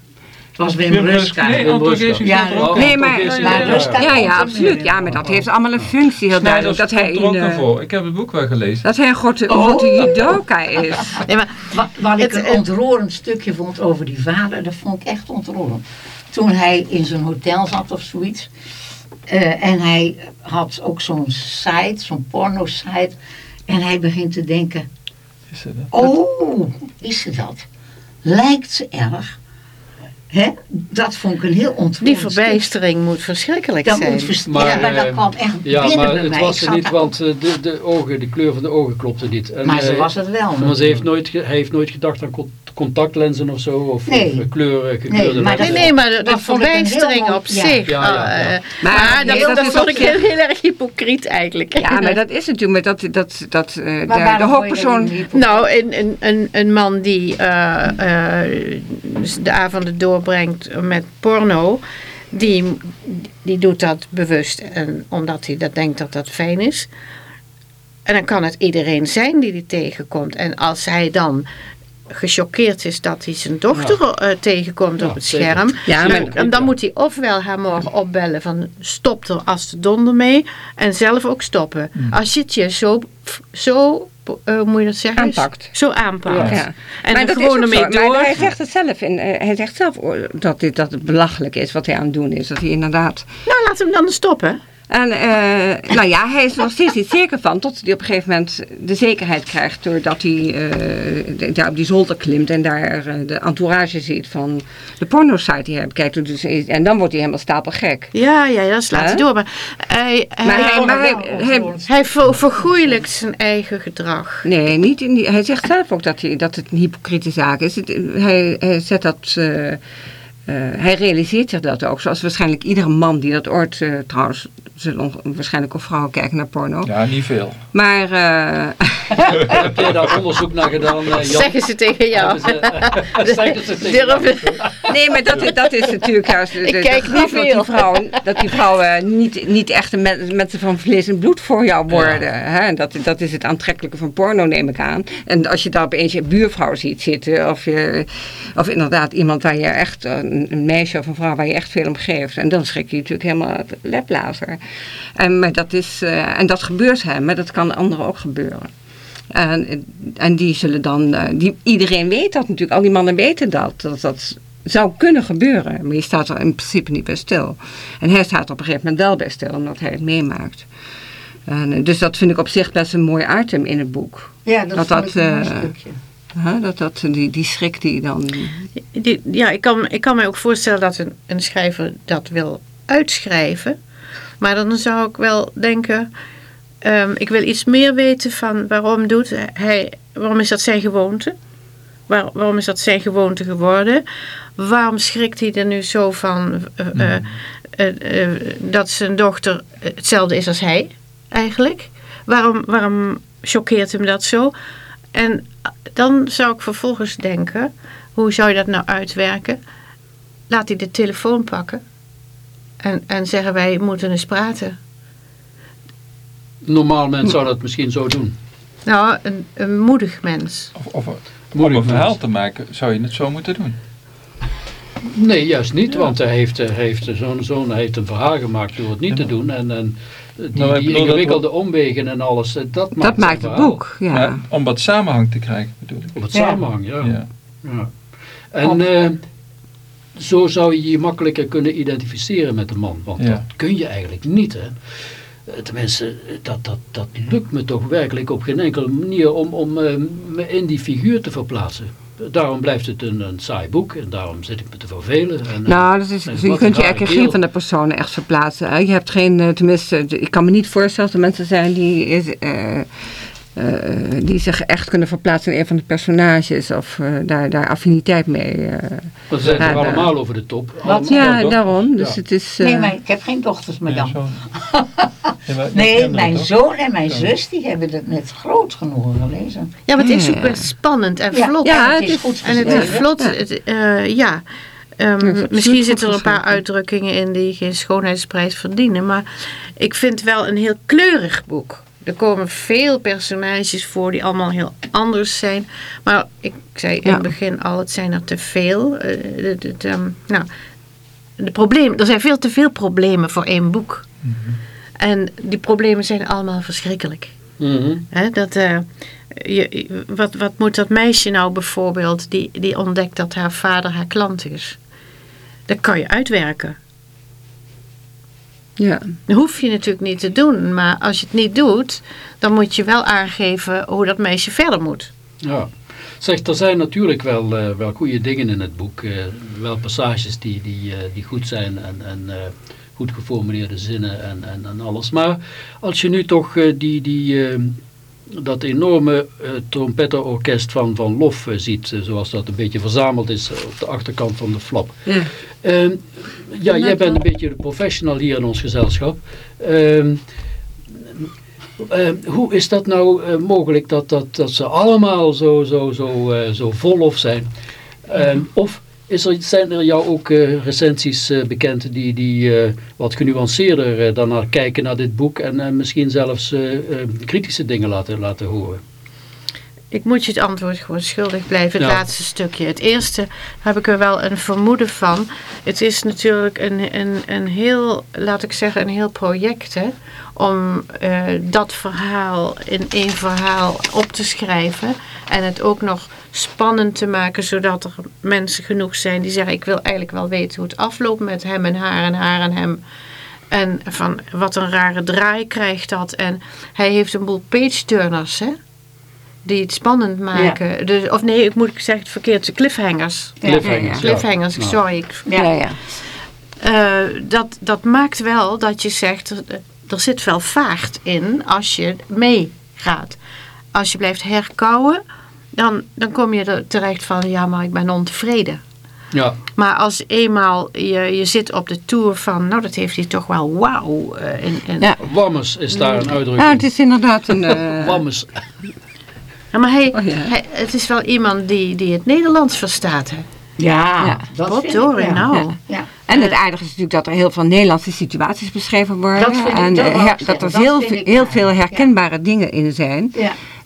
Speaker 3: Het was Wim
Speaker 5: Wim
Speaker 3: Ruska.
Speaker 5: Nee,
Speaker 2: Wim
Speaker 5: Anton. Geesink
Speaker 3: Ja,
Speaker 5: ook in.
Speaker 6: Nee, maar-
Speaker 2: ja,
Speaker 3: Ruska-
Speaker 6: Ja, ja, absoluut. Ja, maar dat heeft allemaal een functie heel duidelijk.
Speaker 5: dat
Speaker 6: hij,
Speaker 5: er ook in
Speaker 6: eh,
Speaker 5: voor. Ik heb het boek wel gelezen.
Speaker 6: dat hij een grote,
Speaker 3: Oh.
Speaker 6: grote judoka is.
Speaker 8: Nee, maar
Speaker 3: Wat, wat ik
Speaker 8: Het-
Speaker 3: een ontroerend stukje vond over die vader, dat vond ik echt ontroerend. Toen hij in zijn hotel zat of zoiets. eh, en hij had ook zo'n site, zo'n porno-site. En hij begint te denken,
Speaker 5: Is het, hè?
Speaker 3: oh, is ze dat? Lijkt ze erg? Hè? Dat vond ik een heel ontroerend
Speaker 8: die verbijstering moet verschrikkelijk
Speaker 3: Dat
Speaker 8: zijn.
Speaker 3: moet vers-
Speaker 2: Maar,
Speaker 3: ja, maar dat
Speaker 2: eh,
Speaker 3: kwam echt
Speaker 2: Ja,
Speaker 3: binnen
Speaker 2: maar
Speaker 3: bij
Speaker 2: het
Speaker 3: mij.
Speaker 2: was er niet, want eh, de, de, ogen, de kleur van de ogen klopte niet. En,
Speaker 3: Maar ze
Speaker 2: eh,
Speaker 3: was het wel.
Speaker 2: Maar ze heeft nooit, hij heeft nooit gedacht aan con- contactlenzen of zo, of,
Speaker 3: Nee.
Speaker 2: of kleuren, gekleurde
Speaker 3: Nee, maar
Speaker 2: lenzen.
Speaker 8: Nee, nee, maar de,
Speaker 3: Dat
Speaker 8: de verbijstering
Speaker 3: mooi-
Speaker 8: op
Speaker 3: ja.
Speaker 8: zich.
Speaker 2: Ja, ja, ja.
Speaker 8: eh,
Speaker 6: Maar
Speaker 8: maar
Speaker 6: nee,
Speaker 8: dat,
Speaker 6: dat
Speaker 8: dat,
Speaker 6: is
Speaker 8: vond ik heel, heel erg hypocriet eigenlijk.
Speaker 6: Ja, maar dat is natuurlijk met dat, dat, dat eh, de, de hoofdpersoon...
Speaker 8: Nou, een, een, een, een man die eh, eh, de avonden doorbrengt met porno, die, die doet dat bewust en omdat hij dat denkt dat dat fijn is. En dan kan het iedereen zijn die die tegenkomt. En als hij dan gechoqueerd is dat hij zijn dochter eh, tegenkomt
Speaker 2: Ja,
Speaker 8: op het scherm.
Speaker 6: Ja, maar-
Speaker 8: en dan moet hij ofwel haar morgen opbellen van stop er als de donder mee. En zelf ook stoppen. Als je het je zo, zo eh, hoe moet je dat zeggen?
Speaker 6: Aanpakt.
Speaker 8: Zo aanpakt.
Speaker 6: Ja.
Speaker 8: En
Speaker 6: maar
Speaker 8: er
Speaker 6: dat
Speaker 8: gewoon ermee door.
Speaker 6: Maar hij zegt het zelf. In, eh, hij zegt zelf oh, dat, dit, dat het belachelijk is wat hij aan het doen is. Dat hij inderdaad...
Speaker 8: Nou, laat hem dan stoppen.
Speaker 6: En eh, nou ja, hij is er nog steeds niet zeker van. Tot hij op een gegeven moment de zekerheid krijgt. Doordat hij eh, daar op die zolder klimt. En daar eh, de entourage ziet van de porno-site die hij bekijkt. Dus, en dan wordt hij helemaal stapelgek.
Speaker 8: Ja, ja, dat slaat hij door. Maar hij,
Speaker 6: Maar hij, maar hij,
Speaker 3: wel
Speaker 6: hij,
Speaker 3: ontroerend.
Speaker 8: hij ver- vergoeilijkt zijn eigen gedrag.
Speaker 6: Nee, niet in die, hij zegt zelf ook dat, hij, dat het een hypocriete zaak is. Het- hij, hij zet dat... hij realiseert zich dat ook. Zoals waarschijnlijk iedere man die dat ooit... trouwens, zullen waarschijnlijk ook vrouwen kijken naar porno.
Speaker 5: Ja, niet veel.
Speaker 6: Maar... eh,
Speaker 2: Heb jij daar onderzoek naar gedaan, eh, Jan?
Speaker 8: Zeggen ze tegen jou.
Speaker 2: Ze- zeggen ze tegen jou?
Speaker 6: Nee, maar dat, dat is natuurlijk juist de,
Speaker 8: Ik kijk niet
Speaker 6: dat
Speaker 8: veel.
Speaker 6: die vrouwen, dat die vrouwen niet, niet echt met, mensen van vlees en bloed voor jou worden. Hè? Dat, dat is het aantrekkelijke van porno, neem ik aan. En als je daar opeens je buurvrouw ziet zitten, of, je, of inderdaad iemand waar je echt, een, een meisje of een vrouw waar je echt veel om geeft. En dan schrik je natuurlijk helemaal het leplazer. En, maar dat is, eh, en dat gebeurt hem, maar dat kan anderen ook gebeuren. En, en die zullen dan, eh, die, iedereen weet dat natuurlijk, al die mannen weten dat, dat dat zou kunnen gebeuren. Maar je staat er in principe niet bij stil. En hij staat op een gegeven moment wel bij stil, omdat hij het meemaakt. En, eh, dus dat vind ik op zich best een mooi item in het boek.
Speaker 3: Ja, dat,
Speaker 6: Dat dat,
Speaker 3: een mooi stukje.
Speaker 6: Hè, dat, dat, die, die schrik die dan...
Speaker 8: Die- ja, ik kan, ik kan me ook voorstellen dat een, een schrijver dat wil uitschrijven. Maar dan zou ik wel denken, ehm, ik wil iets meer weten van waarom doet hij, waarom is dat zijn gewoonte? Waar, waarom is dat zijn gewoonte geworden? Waarom schrikt hij er nu zo van eh, eh, eh, eh, dat zijn dochter hetzelfde is als hij eigenlijk? Waarom, waarom choqueert hem dat zo? En dan zou ik vervolgens denken, hoe zou je dat nou uitwerken? Laat hij de telefoon pakken en, en zeggen wij moeten eens praten.
Speaker 2: Normaal mens zou dat misschien zo doen.
Speaker 8: Nou, een, een moedig mens.
Speaker 5: Of, of om een verhaal
Speaker 2: mens.
Speaker 5: te maken, zou je het zo moeten doen.
Speaker 2: Nee, juist niet, want hij heeft, heeft, zo'n zoon heeft een verhaal gemaakt door het niet te doen. En, en die,
Speaker 5: Nou,
Speaker 2: die ingewikkelde omwegen en alles, dat maakt,
Speaker 6: dat maakt het boek, ja.
Speaker 5: Maar om wat samenhang te krijgen, bedoel ik.
Speaker 2: Het
Speaker 3: Ja.
Speaker 2: samenhang, ja.
Speaker 5: Ja.
Speaker 2: Ja. En eh, zo zou je je makkelijker kunnen identificeren met de man. Want
Speaker 5: Ja.
Speaker 2: dat kun je eigenlijk niet. Hè? Eh, Tenminste, eh, dat, dat, dat lukt me toch werkelijk op geen enkele manier om, om eh, me in die figuur te verplaatsen. Daarom blijft het een, een saai boek en daarom zit ik me te vervelen. En,
Speaker 6: Nou, dat is,
Speaker 2: en
Speaker 6: je kunt je eigenlijk geen van de personen echt verplaatsen. hè. Je hebt geen, tenminste, ik kan me niet voorstellen dat er mensen zijn die, is, die zich echt kunnen verplaatsen in een van de personages of eh, daar, daar affiniteit mee. eh.
Speaker 2: We zijn toch allemaal over de top.
Speaker 3: Wat?
Speaker 6: Ja,
Speaker 2: dochters.
Speaker 6: daarom. Dus
Speaker 2: Ja.
Speaker 6: het is...
Speaker 3: Nee,
Speaker 6: eh,
Speaker 3: maar ik heb geen dochters, madame. Nee,
Speaker 5: kinderen
Speaker 3: mijn
Speaker 5: toch?
Speaker 3: zoon en mijn zus die hebben het met groot genoegen gelezen.
Speaker 8: Ja, maar het is ook best spannend en vlot.
Speaker 6: Ja,
Speaker 3: het
Speaker 6: het
Speaker 3: is
Speaker 6: is-
Speaker 3: goed
Speaker 8: En het is vlot,
Speaker 6: Ja.
Speaker 8: het, eh, ja. Ehm, misschien zitten er een paar uitdrukkingen in die geen schoonheidsprijs verdienen. Maar ik vind wel een heel kleurig boek. Er komen veel personages voor die allemaal heel anders zijn. Maar ik zei in
Speaker 6: Ja.
Speaker 8: het begin al, het zijn er te veel. Eh, het- het, ehm, nou, de problemen, er zijn veel te veel problemen voor één boek. En die problemen zijn allemaal verschrikkelijk.
Speaker 2: Mhm.
Speaker 8: Hè, dat, eh, je, wat, wat moet dat meisje nou bijvoorbeeld, die, die ontdekt dat haar vader haar klant is? Dat kan je uitwerken.
Speaker 6: Ja.
Speaker 8: Dat hoef je natuurlijk niet te doen, maar als je het niet doet, dan moet je wel aangeven hoe dat meisje verder moet.
Speaker 2: Ja. Zeg, er zijn natuurlijk wel, eh, wel goede dingen in het boek. eh, wel passages die, die, eh, die goed zijn en, en eh, goed geformuleerde zinnen en, en, en alles. Maar als je nu toch eh, die, die, eh, dat enorme trompettenorkest van, van Lof eh, ziet, eh, zoals dat een beetje verzameld is op de achterkant van de flap.
Speaker 6: Ja.
Speaker 2: Ehm, ja, jij bent een beetje de professional hier in ons gezelschap. Ehm, ehm, hoe is dat nou mogelijk dat, dat, dat ze allemaal zo, zo, zo, zo volop zijn? Ehm, of is er, zijn er jou ook eh, recensies eh, bekend die, die eh, wat genuanceerder eh, dan naar kijken naar dit boek en misschien zelfs kritische dingen laten, laten horen?
Speaker 8: Ik moet je het antwoord gewoon schuldig blijven, het
Speaker 2: Ja.
Speaker 8: laatste stukje. Het eerste heb ik er wel een vermoeden van. Het is natuurlijk een, een, een heel, laat ik zeggen, een heel project hè, om dat verhaal in één verhaal op te schrijven. En het ook nog spannend te maken, zodat er mensen genoeg zijn die zeggen: Ik wil eigenlijk wel weten hoe het afloopt met hem en haar en haar en hem. En van wat een rare draai krijgt dat. En hij heeft een boel page-turners, hè? Die het spannend maken. Dus, of nee, ik moet ik zeggen het verkeerd. Cliffhangers.
Speaker 2: Cliffhangers, ja.
Speaker 8: Cliffhangers, sorry. Ik,
Speaker 3: Ja.
Speaker 6: Ja, ja.
Speaker 8: eh, dat, dat maakt wel dat je zegt, er, zit wel vaart in als je meegaat. Als je blijft herkauwen, dan, dan kom je er terecht van, ja, maar ik ben ontevreden.
Speaker 2: Ja,
Speaker 8: Maar als eenmaal je, je zit op de tour van, nou dat heeft hij toch wel wauw. eh, in, in-
Speaker 6: Ja.
Speaker 2: wammes is daar een uitdrukking.
Speaker 6: Ja, het is inderdaad een... eh,
Speaker 2: Wammes.
Speaker 8: Ja, maar hij,
Speaker 6: Oh, ja.
Speaker 8: hij, het is wel iemand die, die het Nederlands verstaat. Hè?
Speaker 3: Ja,
Speaker 6: Ja.
Speaker 3: dat
Speaker 8: Wat
Speaker 3: vind
Speaker 8: door
Speaker 3: ik
Speaker 8: en nou.
Speaker 3: Ja.
Speaker 6: En het aardige is natuurlijk dat er heel veel Nederlandse situaties beschreven worden.
Speaker 3: Dat vind ik-
Speaker 6: en
Speaker 3: dat
Speaker 6: eh, her- dat er heel, heel veel
Speaker 3: ja.
Speaker 6: herkenbare dingen in zijn.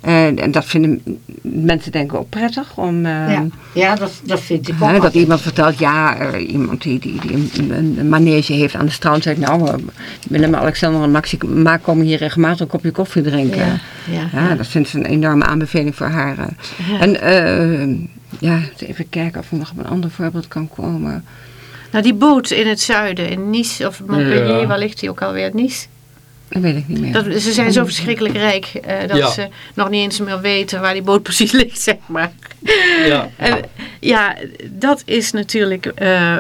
Speaker 6: Eh, en dat vinden mensen denk ik ook prettig. Om, eh,
Speaker 3: ja. ja dat, dat vind ik ook.
Speaker 6: dat iemand vertelt, ja, eh, iemand die, die, die een, manege heeft aan de strand zegt, nou, eh, Willem, Alexander en Maxi Ma komen hier regelmatig een kopje koffie drinken.
Speaker 8: Ja, ja.
Speaker 6: Ja, dat vindt ze een enorme aanbeveling voor haar. eh.
Speaker 8: Ja.
Speaker 6: En eh, ja, even kijken of er nog op een ander voorbeeld kan komen.
Speaker 8: Nou, die boot in het zuiden, in Nice of Montpellier,
Speaker 2: Ja.
Speaker 8: waar ligt die ook alweer? Nice.
Speaker 6: Dat weet ik niet meer.
Speaker 8: Dat, ze zijn zo verschrikkelijk rijk eh, dat
Speaker 2: Ja.
Speaker 8: ze nog niet eens meer weten waar die boot precies ligt, zeg maar.
Speaker 2: Ja.
Speaker 8: En, ja, dat is natuurlijk eh,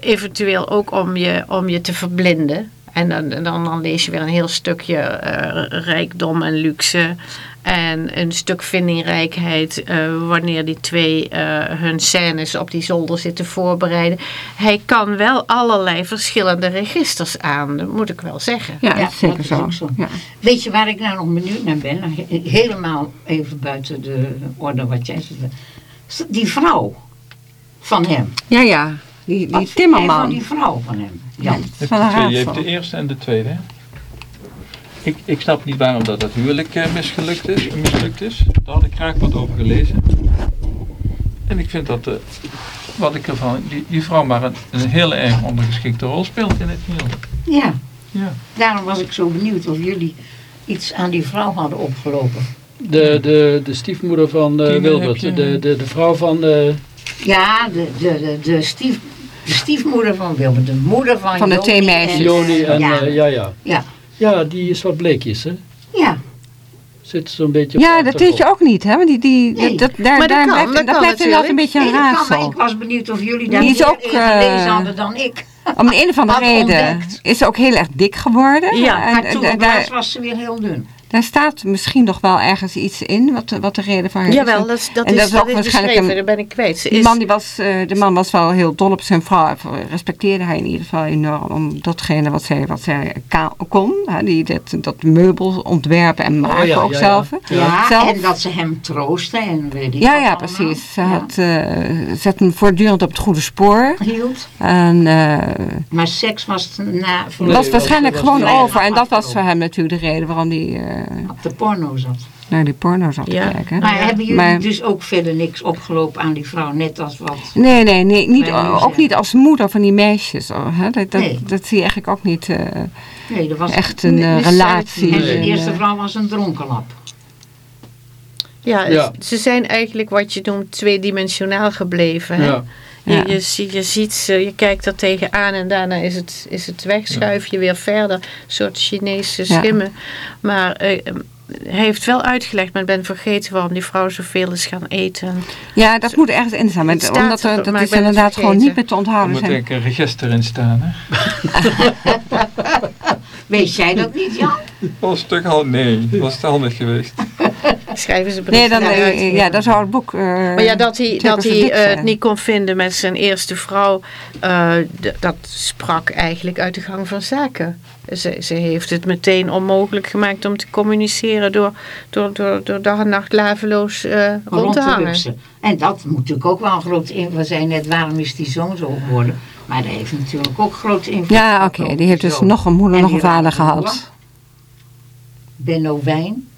Speaker 8: eventueel ook om je, om je te verblinden. En dan, dan, dan lees je weer een heel stukje eh, rijkdom en luxe. En een stuk vindingrijkheid eh, wanneer die twee eh, hun scènes op die zolder zitten voorbereiden. Hij kan wel allerlei verschillende registers aan, dat moet ik wel zeggen.
Speaker 6: ja,
Speaker 3: Ja,
Speaker 6: zeker
Speaker 3: dat is
Speaker 6: zo.
Speaker 3: ook zo.
Speaker 6: Ja.
Speaker 3: Weet je waar ik nou nog benieuwd naar ben? He- Helemaal even buiten de orde wat jij zegt. Die vrouw van hem.
Speaker 6: ja, ja, die, die
Speaker 3: van
Speaker 6: timmerman.
Speaker 3: die vrouw van hem, Jan?
Speaker 6: Dat is
Speaker 5: Je hebt, de eerste en de tweede. hè? Ik, ik snap niet waarom dat, dat huwelijk eh, misgelukt is, mislukt is. Daar had ik graag wat over gelezen. En ik vind dat, eh, wat ik ervan, die, die vrouw maar een, een hele erg ondergeschikte rol speelt in het geheel.
Speaker 3: Ja,
Speaker 5: Ja.
Speaker 3: daarom was ik zo benieuwd of jullie iets aan die vrouw hadden opgelopen.
Speaker 2: De, de, de stiefmoeder van eh, Wilbert,
Speaker 5: je-
Speaker 2: de, de, de vrouw van... eh,
Speaker 3: Ja, de, de, de, de, stief, de stiefmoeder van Wilbert, de moeder van,
Speaker 6: Van de
Speaker 3: Joni
Speaker 6: twee meisjes.
Speaker 3: en,
Speaker 2: Joni en...
Speaker 3: ja,
Speaker 2: ja, ja.
Speaker 3: ja,
Speaker 2: Ja, die is wat bleekjes, hè.
Speaker 3: ja,
Speaker 2: Zit zo'n beetje op
Speaker 6: Ja, dat weet je ook niet, hè? want Die, die,
Speaker 3: Nee.
Speaker 6: dat, daar,
Speaker 8: Maar dat
Speaker 6: daar
Speaker 8: kan,
Speaker 6: blijft,
Speaker 8: dat
Speaker 6: dat
Speaker 8: kan
Speaker 6: blijft inderdaad een beetje een
Speaker 3: Nee, kan, maar
Speaker 6: raadsel.
Speaker 3: ik was benieuwd of jullie daar
Speaker 6: Die
Speaker 3: meer
Speaker 6: ook,
Speaker 3: gelezen
Speaker 6: eh,
Speaker 3: hadden dan ik.
Speaker 6: Om de een of andere reden
Speaker 3: ontdekt.
Speaker 6: is ze ook heel erg dik geworden.
Speaker 8: Ja,
Speaker 6: en,
Speaker 3: Maar
Speaker 6: en-
Speaker 3: toen
Speaker 6: en
Speaker 3: was ze weer heel dun.
Speaker 6: Daar staat misschien nog wel ergens iets in, wat, de- wat de reden van haar is.
Speaker 8: Jawel, dat, is- dat
Speaker 6: En
Speaker 8: is,
Speaker 6: dat is
Speaker 8: dat
Speaker 6: ook
Speaker 8: is
Speaker 6: waarschijnlijk een-
Speaker 8: daar ben ik kwijt. Is,
Speaker 6: man, die was, eh, de man was wel heel dol op zijn vrouw. Hij respecteerde hij in ieder geval enorm om datgene wat zij, wat zij kon. Hè, die, dat, dat meubel ontwerpen en maken
Speaker 2: Oh ja,
Speaker 6: ook
Speaker 2: ja,
Speaker 6: zelf.
Speaker 3: Ja,
Speaker 6: Zelf.
Speaker 3: en dat ze hem troosten en weet ik
Speaker 6: Ja, ja,
Speaker 3: allemaal.
Speaker 6: precies. Ze
Speaker 3: Ja.
Speaker 6: had, eh, zet hem voortdurend op het goede spoor.
Speaker 3: Hield.
Speaker 6: En eh
Speaker 3: Maar seks was na...
Speaker 6: dat
Speaker 2: Nee,
Speaker 6: was waarschijnlijk
Speaker 2: was-
Speaker 6: gewoon over. En dat was voor hem natuurlijk de reden waarom hij eh,
Speaker 3: op de porno zat.
Speaker 6: naar die porno zat te
Speaker 8: Ja.
Speaker 6: kijken.
Speaker 3: Maar hebben jullie
Speaker 6: Maar-
Speaker 3: dus ook verder niks opgelopen aan die vrouw, net als wat...
Speaker 6: Nee, nee, nee niet, ook niet als moeder van die meisjes. hè. Dat, dat,
Speaker 3: Nee.
Speaker 6: dat zie je eigenlijk ook niet. eh,
Speaker 3: Nee, dat was
Speaker 6: Echt een, eh, relatie
Speaker 3: En zijn
Speaker 6: en,
Speaker 3: eerste
Speaker 6: eh,
Speaker 3: vrouw was een dronkenlap.
Speaker 8: ja,
Speaker 2: Ja.
Speaker 8: ze zijn eigenlijk wat je noemt tweedimensionaal gebleven. Hè?
Speaker 2: Ja.
Speaker 8: Je,
Speaker 6: Ja.
Speaker 8: je, je ziet ze, je kijkt er tegenaan en daarna is het, is het weg, schuif je weer verder. Een soort Chinese
Speaker 6: Ja.
Speaker 8: schimmen. Maar eh, hij heeft wel uitgelegd, maar ik ben vergeten waarom die vrouw zoveel is gaan eten.
Speaker 6: ja, dat moet ergens in staan.
Speaker 8: Het staat
Speaker 6: omdat
Speaker 8: er,
Speaker 6: er, dat is
Speaker 8: het
Speaker 6: inderdaad gewoon niet meer te
Speaker 5: Er
Speaker 6: onthouden.
Speaker 5: moet
Speaker 6: zijn.
Speaker 5: denk ik een register in staan. Hè?
Speaker 3: Weet jij dat niet, Jan?
Speaker 5: Dat was een stuk al, nee, dat was te handig geweest.
Speaker 8: Schrijven ze
Speaker 6: Nee,
Speaker 8: berichten
Speaker 6: dan,
Speaker 8: naar
Speaker 6: eh, ja, dan zou het boek. eh,
Speaker 8: Maar ja, dat hij, dat hij
Speaker 6: dik
Speaker 8: eh,
Speaker 6: zijn.
Speaker 8: het niet kon vinden met zijn eerste vrouw, eh, dat sprak eigenlijk uit de gang van zaken. Ze, ze heeft het meteen onmogelijk gemaakt om te communiceren door, door, door, door dag en nacht laveloos eh, rond te hangen.
Speaker 3: En dat moet natuurlijk ook wel een grote invloed. Zeiden net, waarom is die zoon zo geworden? Maar dat heeft natuurlijk ook grote invloed.
Speaker 6: Ja, oké. Die heeft dus nog een moeder,
Speaker 3: En
Speaker 6: nog een vader gehad.
Speaker 3: Benno Wijn.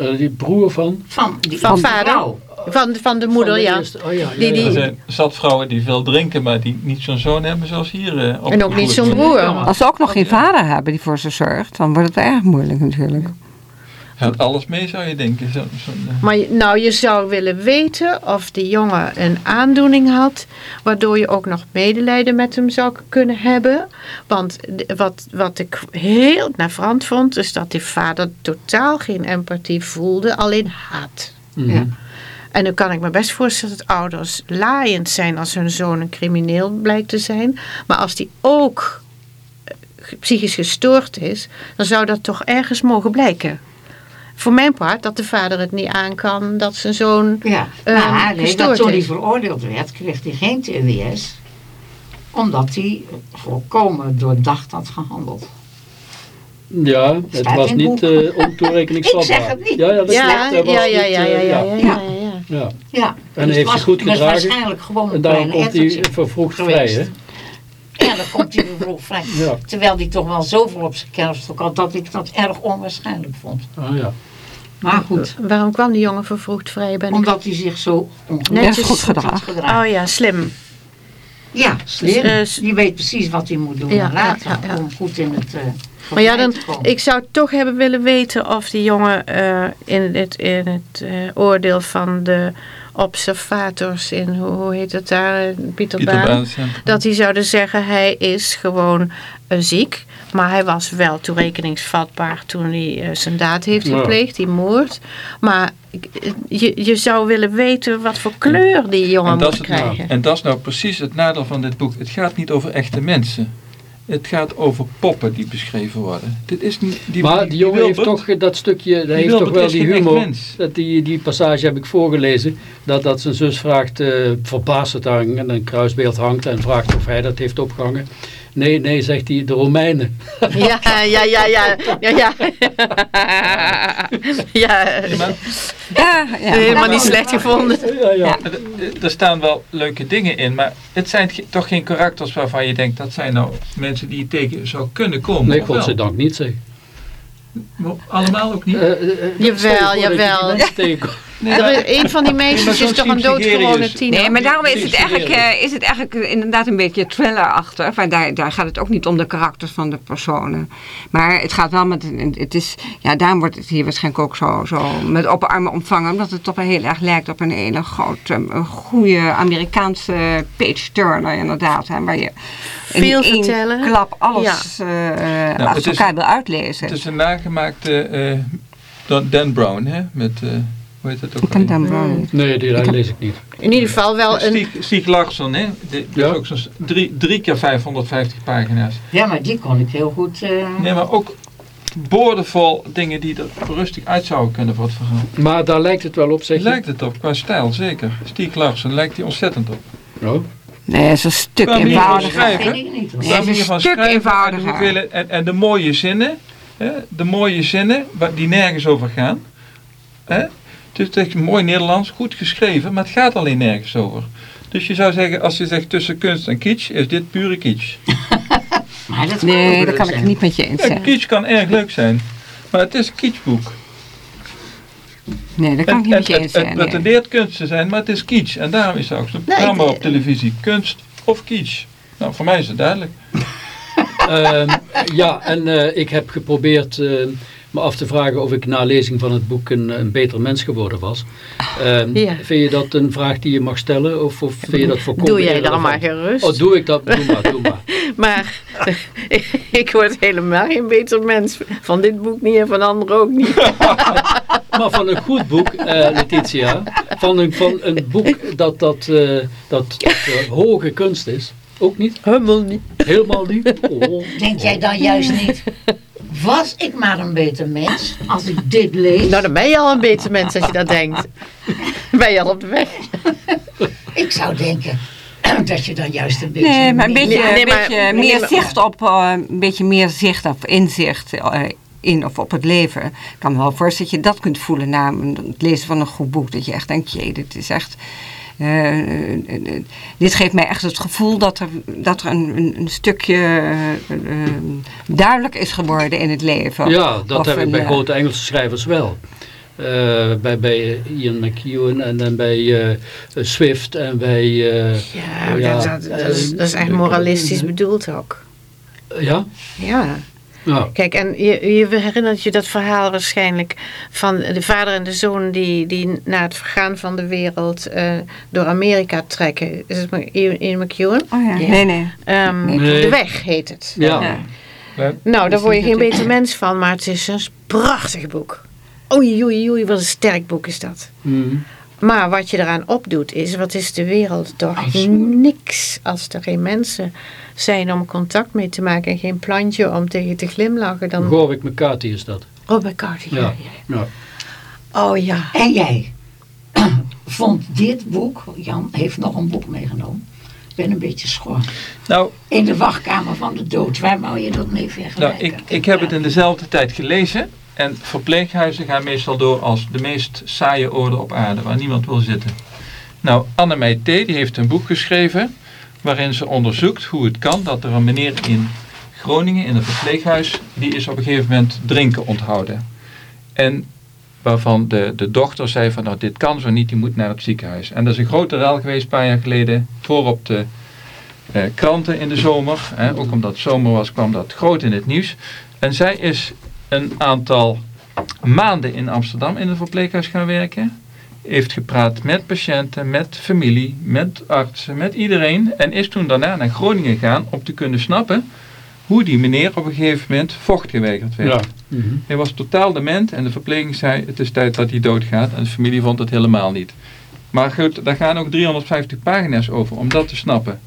Speaker 2: Eh, die broer van...
Speaker 3: Van, die,
Speaker 8: Van vader.
Speaker 3: vrouw.
Speaker 8: Van, van de moeder,
Speaker 2: van de
Speaker 8: ja.
Speaker 2: oh ja, ja,
Speaker 8: Die- die-.
Speaker 5: Er zijn zat vrouwen die veel drinken, maar die niet zo'n zoon hebben zoals hier. eh,
Speaker 8: En ook niet zo'n broer.
Speaker 6: Als ze ook nog geen vader hebben die voor ze zorgt, dan wordt het erg moeilijk natuurlijk.
Speaker 5: Gaat alles mee, zou je denken. Zo, zo'n, eh,
Speaker 8: Maar nou, je zou willen weten of die jongen een aandoening had, waardoor je ook nog medelijden met hem zou kunnen hebben. Want wat, wat ik heel navrant vond, is dat die vader totaal geen empathie voelde, alleen haat.
Speaker 2: Mhm.
Speaker 3: Ja.
Speaker 8: En dan kan ik me best voorstellen dat ouders laaiend zijn als hun zoon een crimineel blijkt te zijn. Maar als die ook eh, psychisch gestoord is, dan zou dat toch ergens mogen blijken. Voor mijn part dat de vader het niet aan kan dat zijn zoon
Speaker 3: Ja,
Speaker 8: eh,
Speaker 3: maar nee, dat toen hij veroordeeld werd, kreeg hij geen TWS. Omdat hij volkomen doordacht had gehandeld.
Speaker 2: Ja, het
Speaker 3: Staat
Speaker 2: was niet uh, ontoerekeningsvatbaar.
Speaker 3: Ik zeg het niet.
Speaker 2: Ja, ja, dat
Speaker 8: Ja,
Speaker 2: klopt. Hij
Speaker 8: ja,
Speaker 2: was
Speaker 8: ja,
Speaker 2: niet,
Speaker 8: ja,
Speaker 2: eh,
Speaker 8: ja, ja, ja, ja.
Speaker 2: ja.
Speaker 3: Ja.
Speaker 2: En
Speaker 3: Dus
Speaker 2: heeft
Speaker 3: het
Speaker 2: zich goed
Speaker 3: was
Speaker 2: gedragen.
Speaker 3: waarschijnlijk gewoon een
Speaker 2: En daarom komt hij vervroegd vrij, hè?
Speaker 3: Ja, dan komt hij vervroegd vrij.
Speaker 2: Ja.
Speaker 3: Terwijl hij toch wel zoveel op zijn kerfstok had dat ik dat erg onwaarschijnlijk vond.
Speaker 2: Ah, ja.
Speaker 3: Maar goed,
Speaker 8: Waarom kwam die jongen vervroegd vrij? Ben ik...
Speaker 3: omdat hij zich zo
Speaker 8: Netjes
Speaker 6: goed gedragen.
Speaker 3: gedragen.
Speaker 8: Oh ja, slim.
Speaker 3: Ja, slim.
Speaker 8: Dus, eh,
Speaker 3: die weet precies wat hij moet doen
Speaker 8: Ja,
Speaker 3: later
Speaker 8: ja,
Speaker 3: om goed in het uh,
Speaker 8: Maar ja, dan, ik zou toch hebben willen weten of die jongen eh, in het, in het eh, oordeel van de observators in, hoe, hoe heet het daar, eh, Pieter,
Speaker 5: Pieter
Speaker 8: Baan,
Speaker 5: Baans, ja.
Speaker 8: dat die zouden zeggen hij is gewoon eh, ziek, maar hij was wel toerekeningsvatbaar toen hij eh, zijn daad heeft gepleegd, die moord. Maar je, je zou willen weten wat voor kleur die jongen
Speaker 5: En dat,
Speaker 8: moet
Speaker 5: nou,
Speaker 8: krijgen.
Speaker 5: en dat is nou precies het nadeel van dit boek. Het gaat niet over echte mensen. Het gaat over poppen die beschreven worden. Dit is niet, die,
Speaker 2: maar die jongen heeft toch eh, dat stukje, hij heeft
Speaker 5: Wilbert
Speaker 2: toch wel die humor.
Speaker 5: mens.
Speaker 2: Dat die, die passage heb ik voorgelezen. Dat, dat zijn zus vraagt, eh verbaasd het daar en een kruisbeeld hangt en vraagt of hij dat heeft opgehangen. Nee, nee, zegt hij, de Romeinen.
Speaker 8: Ja, ja, ja, ja, ja, ja. ja.
Speaker 5: Maar
Speaker 6: Ja, ja.
Speaker 8: Helemaal niet slecht gevonden.
Speaker 2: Ja, ja.
Speaker 5: er- staan wel leuke dingen in, maar het zijn toch geen karakters waarvan je denkt dat zijn nou mensen die je tegen zou kunnen komen.
Speaker 2: Nee, godzijdank niet zeg.
Speaker 5: Allemaal ook niet?
Speaker 2: Eh, eh, eh,
Speaker 8: Jawel, jawel.
Speaker 5: Nee,
Speaker 8: Er
Speaker 5: maar-
Speaker 8: Een van die meisjes
Speaker 5: maar
Speaker 8: is toch een doodgewone tiener?
Speaker 6: Nee, maar daarom is het eigenlijk, eh, is het eigenlijk eh, inderdaad een beetje thrillerachtig. Want daar, daar gaat het ook niet om de karakters van de personen. Maar het gaat wel met, een- het is, ja, daarom wordt het hier waarschijnlijk ook zo, zo met open armen ontvangen. Omdat het toch wel heel erg lijkt op een hele grote, een goede Amerikaanse page turner inderdaad. Hè, waar je in
Speaker 8: Veel
Speaker 6: één
Speaker 8: vertellen.
Speaker 6: klap alles eh
Speaker 5: Nou,
Speaker 6: achter
Speaker 5: het is-
Speaker 6: elkaar wil uitlezen.
Speaker 5: Het is een nagemaakte eh, Dan, Dan Brown, hè? Met, eh, hoe heet dat ook
Speaker 6: Ik
Speaker 5: alweer?
Speaker 6: Dan Brown.
Speaker 2: Nee, die dat lees ik niet.
Speaker 8: In ieder geval wel een...
Speaker 5: Stieg, Stieg Larsson, hè? Die, die
Speaker 2: Ja.
Speaker 5: is ook zo'n drie, drie keer 550 pagina's.
Speaker 3: Ja, maar die kon ik heel goed... eh,
Speaker 5: Nee, maar ook boordevol dingen die er rustig uit zouden kunnen voor het verhaal.
Speaker 2: Maar daar lijkt het wel op, zeg je?
Speaker 5: Lijkt het op, qua stijl zeker. Stieg Larsson lijkt hij ontzettend op.
Speaker 2: Oh.
Speaker 6: Nee, het is een stuk
Speaker 5: van
Speaker 6: eenvoudiger.
Speaker 3: vind ik niet. hoor.
Speaker 6: Nee, het is een
Speaker 5: van
Speaker 6: stuk
Speaker 5: schrijven
Speaker 6: eenvoudiger.
Speaker 5: En, hoeveel- en, en de mooie zinnen, hè, de mooie zinnen waar- die nergens over gaan. Hè? Het is echt mooi Nederlands, goed geschreven, maar het gaat alleen nergens over. Dus je zou zeggen, als je zegt tussen kunst en kitsch, is dit pure kitsch.
Speaker 3: Maar dat
Speaker 6: Nee, dat kan ik niet met je eens
Speaker 5: Ja,
Speaker 6: zijn.
Speaker 5: kitsch kan erg leuk zijn, maar het is een kitschboek.
Speaker 6: Nee, dat kan ik
Speaker 5: Het,
Speaker 6: niet met
Speaker 5: het,
Speaker 6: je
Speaker 5: het,
Speaker 6: eens
Speaker 5: het
Speaker 6: zijn. nee.
Speaker 5: pretendeert kunst te zijn, maar het is kitsch. En daarom is er ook zo'n
Speaker 8: Nee,
Speaker 5: programma op televisie, kunst of kitsch. Nou, voor mij is het duidelijk.
Speaker 2: Ehm, ja, en eh, ik heb geprobeerd eh, me af te vragen of ik na lezing van het boek een, een beter mens geworden was. Ehm,
Speaker 8: Ja.
Speaker 2: Vind je dat een vraag die je mag stellen? Of, of vind je dat volkomen
Speaker 8: Doe jij dan
Speaker 2: irrelevant?
Speaker 8: maar gerust.
Speaker 2: Oh, doe ik dat? Doe maar, doe maar.
Speaker 8: Maar ik word helemaal geen beter mens. Van dit boek niet en van anderen ook niet.
Speaker 2: Maar van een goed boek, eh, Letitia, van een, van een boek dat, dat, eh, dat, dat eh, hoge kunst is, ook niet?
Speaker 8: Helemaal niet.
Speaker 2: Helemaal niet? Oh.
Speaker 3: Denk jij dan juist niet... Was ik maar een beter mens als ik dit lees?
Speaker 8: Nou, dan ben je al een beter mens als je dat denkt. Ben je al op de weg.
Speaker 3: Ik zou denken dat je dan juist een beetje...
Speaker 6: Nee, maar een beetje,
Speaker 8: Nee, nee,
Speaker 6: een
Speaker 8: maar-
Speaker 6: beetje
Speaker 8: nee,
Speaker 6: meer
Speaker 8: maar-
Speaker 6: zicht op, eh, een beetje meer zicht of inzicht eh, in of op het leven. Ik kan me wel voorstellen dat je dat kunt voelen na het lezen van een goed boek. Dat je echt denkt, jee, dit is echt... eh, eh, eh, dit geeft mij echt het gevoel dat er, dat er een, een, stukje duidelijk is geworden in het leven.
Speaker 2: Ja, dat
Speaker 6: Of
Speaker 2: heb ik bij grote Engelse schrijvers wel. Eh, bij, bij Ian McEwan en dan bij eh, Swift en bij... eh,
Speaker 8: Ja,
Speaker 2: Ja,
Speaker 8: dat, dat, dat is, dat is echt moralistisch bedoeld ook.
Speaker 2: ja?
Speaker 8: Ja.
Speaker 2: Ja.
Speaker 8: Kijk, en je, je herinnert je dat verhaal waarschijnlijk van de vader en de zoon die, die na het vergaan van de wereld eh, door Amerika trekken. Is het Ian Ian McEwan?
Speaker 6: Oh ja,
Speaker 3: Ja.
Speaker 6: nee, nee.
Speaker 8: Ehm,
Speaker 2: Nee.
Speaker 8: De weg heet het.
Speaker 2: Ja.
Speaker 6: Ja.
Speaker 8: Nou, daar word je geen beter mens van, maar het is een prachtig boek. Oei, oei, oei, wat een sterk boek is dat.
Speaker 2: Mm.
Speaker 8: Maar wat je eraan opdoet is, wat is de wereld toch niks als er geen mensen zijn om contact mee te maken en geen plantje om tegen te glimlachen. Dan
Speaker 2: McCarthy is dat.
Speaker 8: Robert Carty. Ja.
Speaker 2: Ja.
Speaker 8: ja.
Speaker 2: ja.
Speaker 8: Oh ja.
Speaker 3: En jij vond dit boek, Jan heeft nog een boek meegenomen, Ik ben een beetje schor.
Speaker 5: Nou,
Speaker 3: In de wachtkamer van de dood, waar wou je dat mee
Speaker 5: nou
Speaker 3: vergelijken?
Speaker 5: ik, ik heb het in dezelfde tijd gelezen. En verpleeghuizen gaan meestal door als de meest saaie orde op aarde, waar niemand wil zitten. Nou, Annemij T. die heeft een boek geschreven waarin ze onderzoekt hoe het kan dat er een meneer in Groningen in een verpleeghuis, die is op een gegeven moment drinken onthouden. En waarvan de, de dochter zei van nou dit kan zo niet, die moet naar het ziekenhuis. En dat is een grote rel geweest een paar jaar geleden, voor op de eh, kranten in de zomer. Hè, ook omdat het zomer was kwam dat groot in het nieuws. En zij is een aantal maanden in Amsterdam in een verpleeghuis gaan werken. Heeft gepraat met patiënten, met familie, met artsen, met iedereen. En is toen daarna naar Groningen gegaan om te kunnen snappen hoe die meneer op een gegeven moment vocht geweigerd werd.
Speaker 2: Ja. Mhm.
Speaker 5: Hij was totaal dement en de verpleging zei het is tijd dat hij doodgaat. En de familie vond het helemaal niet. Maar goed, daar gaan ook 350 pagina's over om dat te snappen.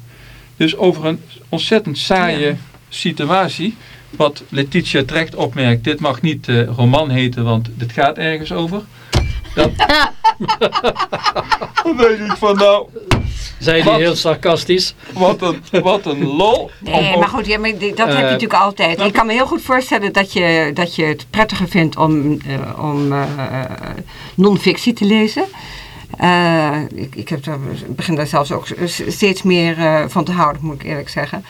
Speaker 5: Dus over een ontzettend saaie situatie. Wat Letitia terecht opmerkt, dit mag niet eh, roman heten, want dit gaat ergens over. Dat, dan denk ik van nou,
Speaker 2: Zei die
Speaker 5: Wat?
Speaker 2: heel sarcastisch.
Speaker 5: wat een, wat een lol.
Speaker 6: Nee, maar goed, ja, maar dat heb je
Speaker 2: Eh,
Speaker 6: natuurlijk altijd. Ik kan me heel goed voorstellen dat je, dat je het prettiger vindt om, eh, om eh, non-fictie te lezen. Eh, ik, ik heb daar, ik begin daar zelfs ook steeds meer eh, van te houden, moet ik eerlijk zeggen.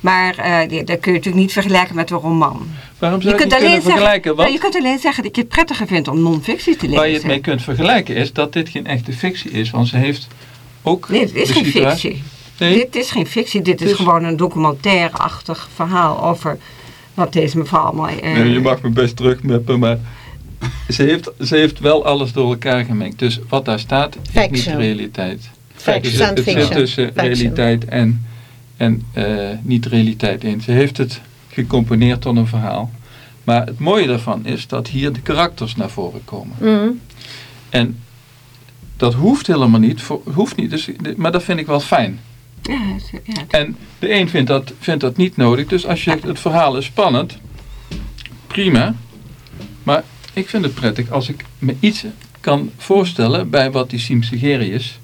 Speaker 6: Maar eh, dat kun je natuurlijk niet vergelijken met een roman.
Speaker 5: Waarom
Speaker 6: Je
Speaker 5: zou je
Speaker 6: kunt, alleen
Speaker 5: kunnen
Speaker 6: zeggen,
Speaker 5: vergelijken?
Speaker 6: nou, je kunt alleen zeggen dat je het prettiger vindt om non-fictie te lezen.
Speaker 5: waar je het mee kunt vergelijken is dat dit geen echte fictie is. Want ze heeft ook
Speaker 6: Nee, het is geen
Speaker 5: situatie-
Speaker 6: fictie.
Speaker 5: Nee,
Speaker 6: Dit is geen fictie, dit is
Speaker 5: Dus-
Speaker 6: gewoon een documentaire-achtig verhaal over wat deze mevrouw allemaal... eh,
Speaker 5: Nee, je mag me best terugmeppen, maar ze heeft, ze heeft wel alles door elkaar gemengd. Dus wat daar staat, is niet de realiteit.
Speaker 8: Fact,
Speaker 5: Dus het zit tussen realiteit en, en eh, niet-realiteit in. Ze heeft het gecomponeerd tot een verhaal. Maar het mooie daarvan is dat hier de karakters naar voren komen.
Speaker 8: Mhm.
Speaker 5: En dat hoeft helemaal niet, voor, hoeft niet dus, maar dat vind ik wel fijn.
Speaker 6: Ja, ja,
Speaker 5: En de een vindt dat, vindt dat niet nodig. Dus als je het verhaal is spannend, prima. Maar ik vind het prettig als ik me iets kan voorstellen bij wat die Siem Segerius,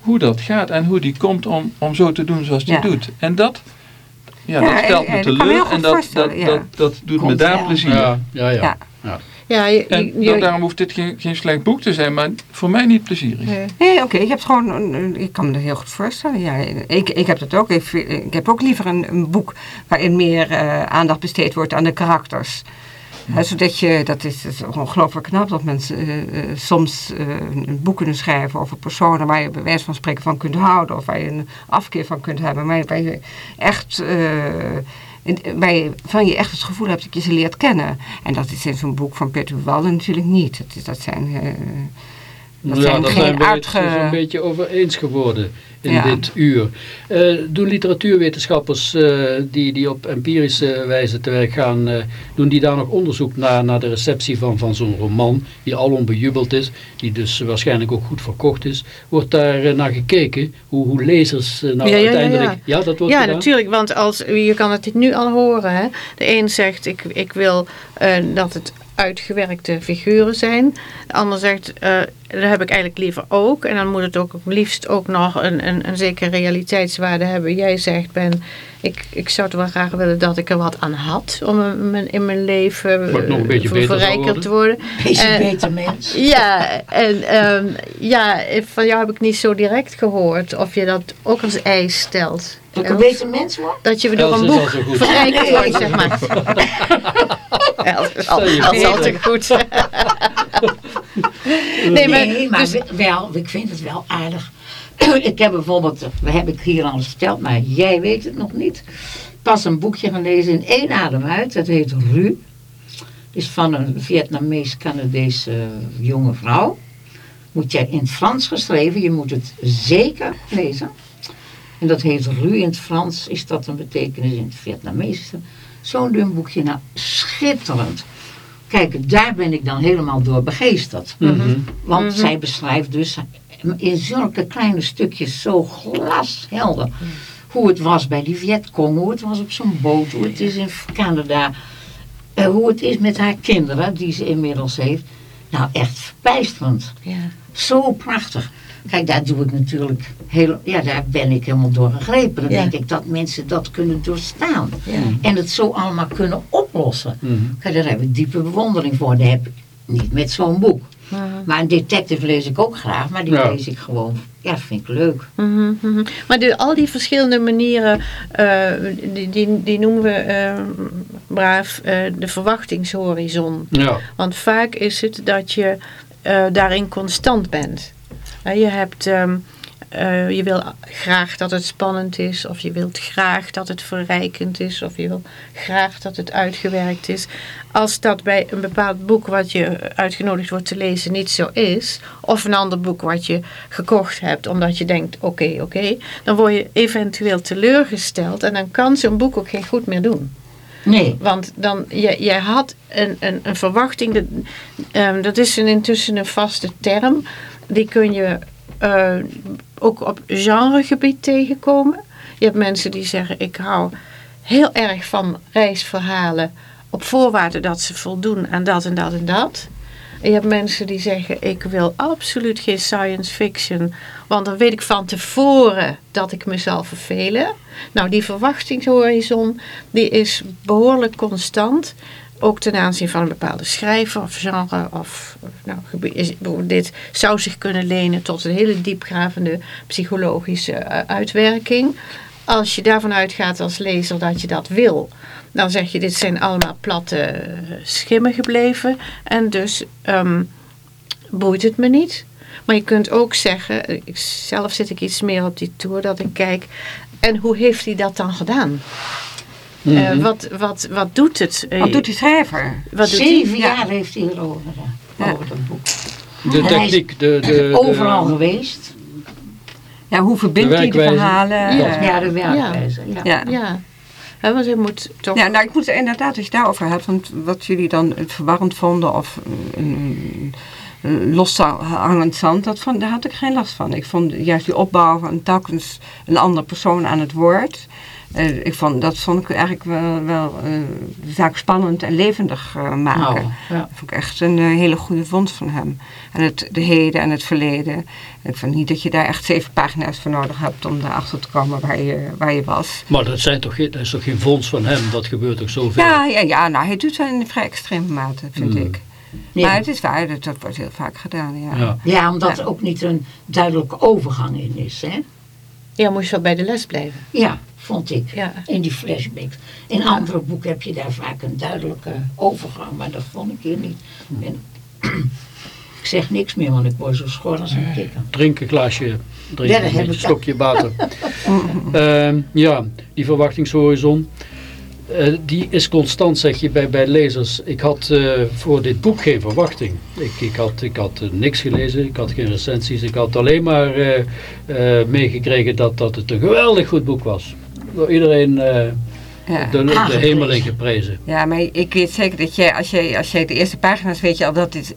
Speaker 5: hoe dat gaat en hoe die komt om, om zo te doen zoals die
Speaker 6: Ja.
Speaker 5: doet. En dat, ja,
Speaker 6: Ja,
Speaker 5: dat stelt me teleur en dat, dat, dat, dat doet me daar
Speaker 3: wel.
Speaker 5: plezier.
Speaker 2: Ja, ja, ja.
Speaker 6: Ja.
Speaker 8: Ja, je,
Speaker 5: En
Speaker 8: je-
Speaker 5: daarom hoeft dit geen, geen slecht boek te zijn, maar voor mij niet plezierig.
Speaker 8: Nee.
Speaker 6: Nee, oké, je hebt gewoon, ik kan me dat heel goed voorstellen. Ja, ik, ik heb dat ook. Ik heb ook liever een, een boek waarin meer eh, aandacht besteed wordt aan de karakters. Zodat je, dat is, dat is ongelooflijk knap dat mensen eh, eh, soms eh, een boek kunnen schrijven over personen waar je bij wijze van spreken van kunt houden. Of waar je een afkeer van kunt hebben. Maar waar je echt, je, van je echt het gevoel hebt dat je ze leert kennen. En dat is in zo'n boek van Peter Wallen natuurlijk niet. Dat, is, dat zijn... dat
Speaker 2: ja,
Speaker 6: zijn
Speaker 2: daar
Speaker 6: geen
Speaker 2: zijn we het
Speaker 6: uitge...
Speaker 2: dus een beetje over eens geworden in
Speaker 6: Ja.
Speaker 2: dit uur. Eh, doen literatuurwetenschappers eh, die, die op empirische wijze te werk gaan, eh, doen die daar nog onderzoek naar, naar de receptie van, van zo'n roman, die alom bejubeld is, die dus waarschijnlijk ook goed verkocht is. Wordt daar naar gekeken hoe, hoe lezers nou
Speaker 8: Ja, ja, ja,
Speaker 2: uiteindelijk...
Speaker 8: ja.
Speaker 2: dat wordt
Speaker 8: Ja,
Speaker 2: gedaan?
Speaker 8: natuurlijk, want als, je kan het nu al horen. Hè? De een zegt, ik, ik wil dat het uitgewerkte figuren zijn. De ander zegt, dat heb ik eigenlijk liever ook. En dan moet het ook liefst ook nog een, een, een zekere realiteitswaarde hebben. Jij zegt, ben, ik, ik zou het wel graag willen dat ik er wat aan had om in mijn, in mijn leven
Speaker 2: nog een beetje
Speaker 8: eh,
Speaker 2: beter
Speaker 8: verrijkerd te worden.
Speaker 3: Een
Speaker 8: Eh,
Speaker 3: beter mens.
Speaker 8: Ja, en ehm, ja, van jou heb ik niet zo direct gehoord of je dat ook als eis stelt.
Speaker 3: Dat ik een beter mens word?
Speaker 8: Dat je door een boek verrijkt wordt, zeg maar. Els is altijd goed. Nee, maar,
Speaker 3: Nee, maar
Speaker 8: dus-
Speaker 3: we- wel, ik vind het wel aardig. ik heb bijvoorbeeld, dat heb ik hier al verteld, maar jij weet het nog niet. Pas een boekje gelezen in één adem uit. Dat heet Ru. Is van een Vietnamees-Canadese jonge vrouw. Moet jij in het Frans geschreven, je moet het zeker lezen. En dat heet Ru in het Frans, is dat een betekenis in het Vietnamees. Zo'n dun boekje, nou schitterend. Kijk, daar ben ik dan helemaal door begeesterd.
Speaker 2: Mhm.
Speaker 3: Want zij beschrijft dus in zulke kleine stukjes zo glashelder hoe het was bij die Vietcong, hoe het was op zo'n boot, hoe het is in Canada, eh, hoe het is met haar kinderen die ze inmiddels heeft. Nou, echt verbijsterend.
Speaker 8: ja.
Speaker 3: Zo prachtig. Kijk, daar doe ik natuurlijk heel, ja, daar ben ik helemaal door gegrepen. Dan
Speaker 8: Ja.
Speaker 3: denk ik dat mensen dat kunnen doorstaan.
Speaker 8: Ja.
Speaker 3: En het zo allemaal kunnen oplossen.
Speaker 2: Mhm.
Speaker 3: Kijk, daar heb ik diepe bewondering voor. Dat heb ik niet met zo'n boek. Maar een detective lees ik ook graag, maar die
Speaker 2: Ja.
Speaker 3: lees ik gewoon. Ja, vind ik leuk.
Speaker 8: Mhm, mhm. Maar de, al die verschillende manieren, eh, die, die, die noemen we eh, braaf eh, de verwachtingshorizon.
Speaker 2: Ja.
Speaker 8: Want vaak is het dat je eh, daarin constant bent. Je hebt... ehm, eh, je wil graag dat het spannend is, of je wilt graag dat het verrijkend is, of je wil graag dat het uitgewerkt is. Als dat bij een bepaald boek wat je uitgenodigd wordt te lezen niet zo is, of een ander boek wat je gekocht hebt omdat je denkt oké, oké, dan word je eventueel teleurgesteld en dan kan zo'n boek ook geen goed meer doen.
Speaker 3: Nee.
Speaker 8: Want dan, jij, jij had een, een, een verwachting, dat, ehm, dat is een, intussen een vaste term, die kun je eh, ook op genregebied tegenkomen. Je hebt mensen die zeggen, ik hou heel erg van reisverhalen op voorwaarde dat ze voldoen aan dat en dat en dat. Je hebt mensen die zeggen, ik wil absoluut geen science fiction, want dan weet ik van tevoren dat ik me zal vervelen. Nou, die verwachtingshorizon, die is behoorlijk constant. Ook ten aanzien van een bepaalde schrijver of genre. Of, nou, dit zou zich kunnen lenen tot een hele diepgravende psychologische eh, uitwerking. Als je daarvan uitgaat als lezer dat je dat wil, dan zeg je dit zijn allemaal platte eh, schimmen gebleven. En dus ehm, boeit het me niet. Maar je kunt ook zeggen, eh, zelf zit ik iets meer op die tour, dat ik kijk, en hoe heeft hij dat dan gedaan? Eh,
Speaker 2: Mhm.
Speaker 8: wat, wat, wat doet het? Eh,
Speaker 6: Wat doet die schrijver?
Speaker 8: wat doet hij?
Speaker 3: Zeven
Speaker 6: Ja.
Speaker 3: jaar heeft hij erover gedaan.
Speaker 6: Ja.
Speaker 3: Over dat boek.
Speaker 2: De
Speaker 3: En
Speaker 2: techniek, de, de, de,
Speaker 3: Overal geweest.
Speaker 6: Ja, hoe verbindt
Speaker 2: De
Speaker 6: hij de verhalen?
Speaker 8: Ja.
Speaker 6: eh,
Speaker 3: Ja, de werkwijze. Ja.
Speaker 6: ja.
Speaker 8: Ja, Hè, want hij moet toch...
Speaker 6: Ja, nou ik moet inderdaad, als je daarover hebt, want wat jullie dan het verwarrend vonden of een, een loshangend zand, dat vond, daar had ik geen last van. Ik vond juist die opbouw van telkens een andere persoon aan het woord. Eh, ik vond, dat vond ik eigenlijk wel, wel eh, de zaak spannend en levendig eh, maken.
Speaker 3: Nou, ja.
Speaker 6: Dat vond ik echt een hele goede vondst van hem. En het de heden en het verleden. En ik vond niet dat je daar echt zeven pagina's voor nodig hebt om erachter te komen waar je, waar je was.
Speaker 2: Maar dat, zijn toch, dat is toch geen fonds van hem? Dat gebeurt toch zoveel?
Speaker 6: Ja, ja, ja, nou hij doet het in vrij extreme mate, vind
Speaker 2: Mm.
Speaker 6: ik.
Speaker 3: Ja.
Speaker 6: Maar het is waar, dat, dat wordt heel vaak gedaan, ja.
Speaker 2: Ja.
Speaker 3: Ja, omdat
Speaker 6: Ja.
Speaker 3: er ook niet een duidelijke overgang in is. Hè?
Speaker 8: Ja, moest je wel bij de les blijven.
Speaker 3: Ja, vond ik.
Speaker 8: Ja.
Speaker 3: In die flashbacks. In andere boeken heb je daar vaak een duidelijke overgang, maar dat vond ik hier niet. En, ik zeg niks meer, want ik word zo schor als een kikker.
Speaker 2: Drink een glaasje, drink
Speaker 3: Ja,
Speaker 2: een stokje water. Ehm, ja, die verwachtingshorizon. eh, die is constant, zeg je, bij, bij lezers. Ik had eh, voor dit boek geen verwachting. Ik, ik had, ik had eh, niks gelezen, ik had geen recensies. Ik had alleen maar eh, eh, meegekregen dat, dat het een geweldig goed boek was. Door iedereen eh,
Speaker 6: Ja.
Speaker 2: de, de
Speaker 3: Aangeprezen.
Speaker 2: hemel in geprezen.
Speaker 6: Ja, maar ik weet zeker dat jij, als jij, als jij de eerste pagina's weet je al dat dit,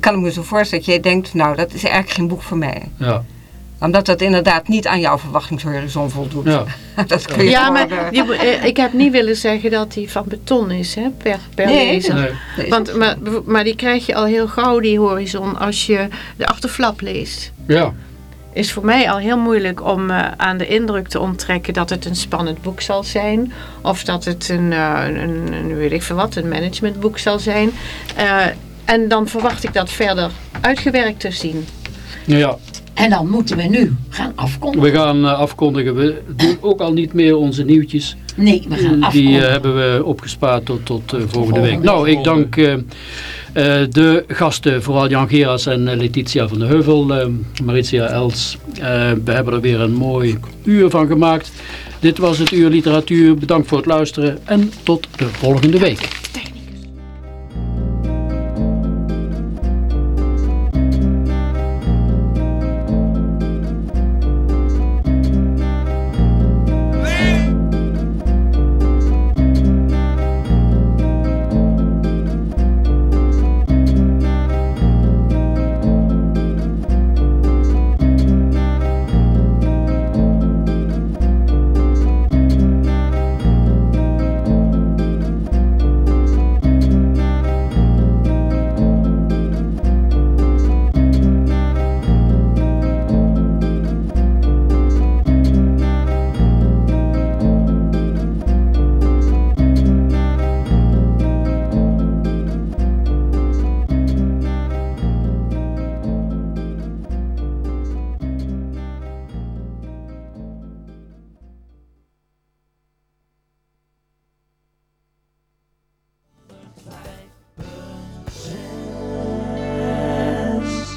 Speaker 6: kan ik me zo voorstellen dat jij denkt, nou dat is eigenlijk geen boek voor mij.
Speaker 2: Ja,
Speaker 6: Omdat dat inderdaad niet aan jouw verwachtingshorizon voldoet.
Speaker 2: ja.
Speaker 6: dat kun je
Speaker 8: Ja, maar
Speaker 6: eh,
Speaker 8: die, eh, ik heb niet willen zeggen dat hij van beton is, hè, per, per
Speaker 6: Nee.
Speaker 8: lezer.
Speaker 2: Nee.
Speaker 6: nee,
Speaker 8: Want, maar, maar die krijg je al heel gauw, die horizon, als je de achterflap leest.
Speaker 2: ja.
Speaker 8: Is voor mij al heel moeilijk om eh, aan de indruk te onttrekken dat het een spannend boek zal zijn. Of dat het een, eh, een, een weet ik veel wat, een managementboek zal zijn. Eh, en dan verwacht ik dat verder uitgewerkt te zien.
Speaker 2: ja.
Speaker 3: En dan moeten we nu gaan afkondigen.
Speaker 2: We gaan eh, afkondigen. We doen ook al niet meer onze nieuwtjes.
Speaker 3: Nee, we gaan
Speaker 2: Die
Speaker 3: afkondigen.
Speaker 2: eh, hebben we opgespaard tot, tot eh, volgende week. Nou, ik dank eh, eh, de gasten, vooral Jan Geras en eh, Letitia van de Heuvel, eh, Maritia Els. Eh, we hebben er weer een mooi uur van gemaakt. Dit was het Uur Literatuur. Bedankt voor het luisteren en tot de volgende week.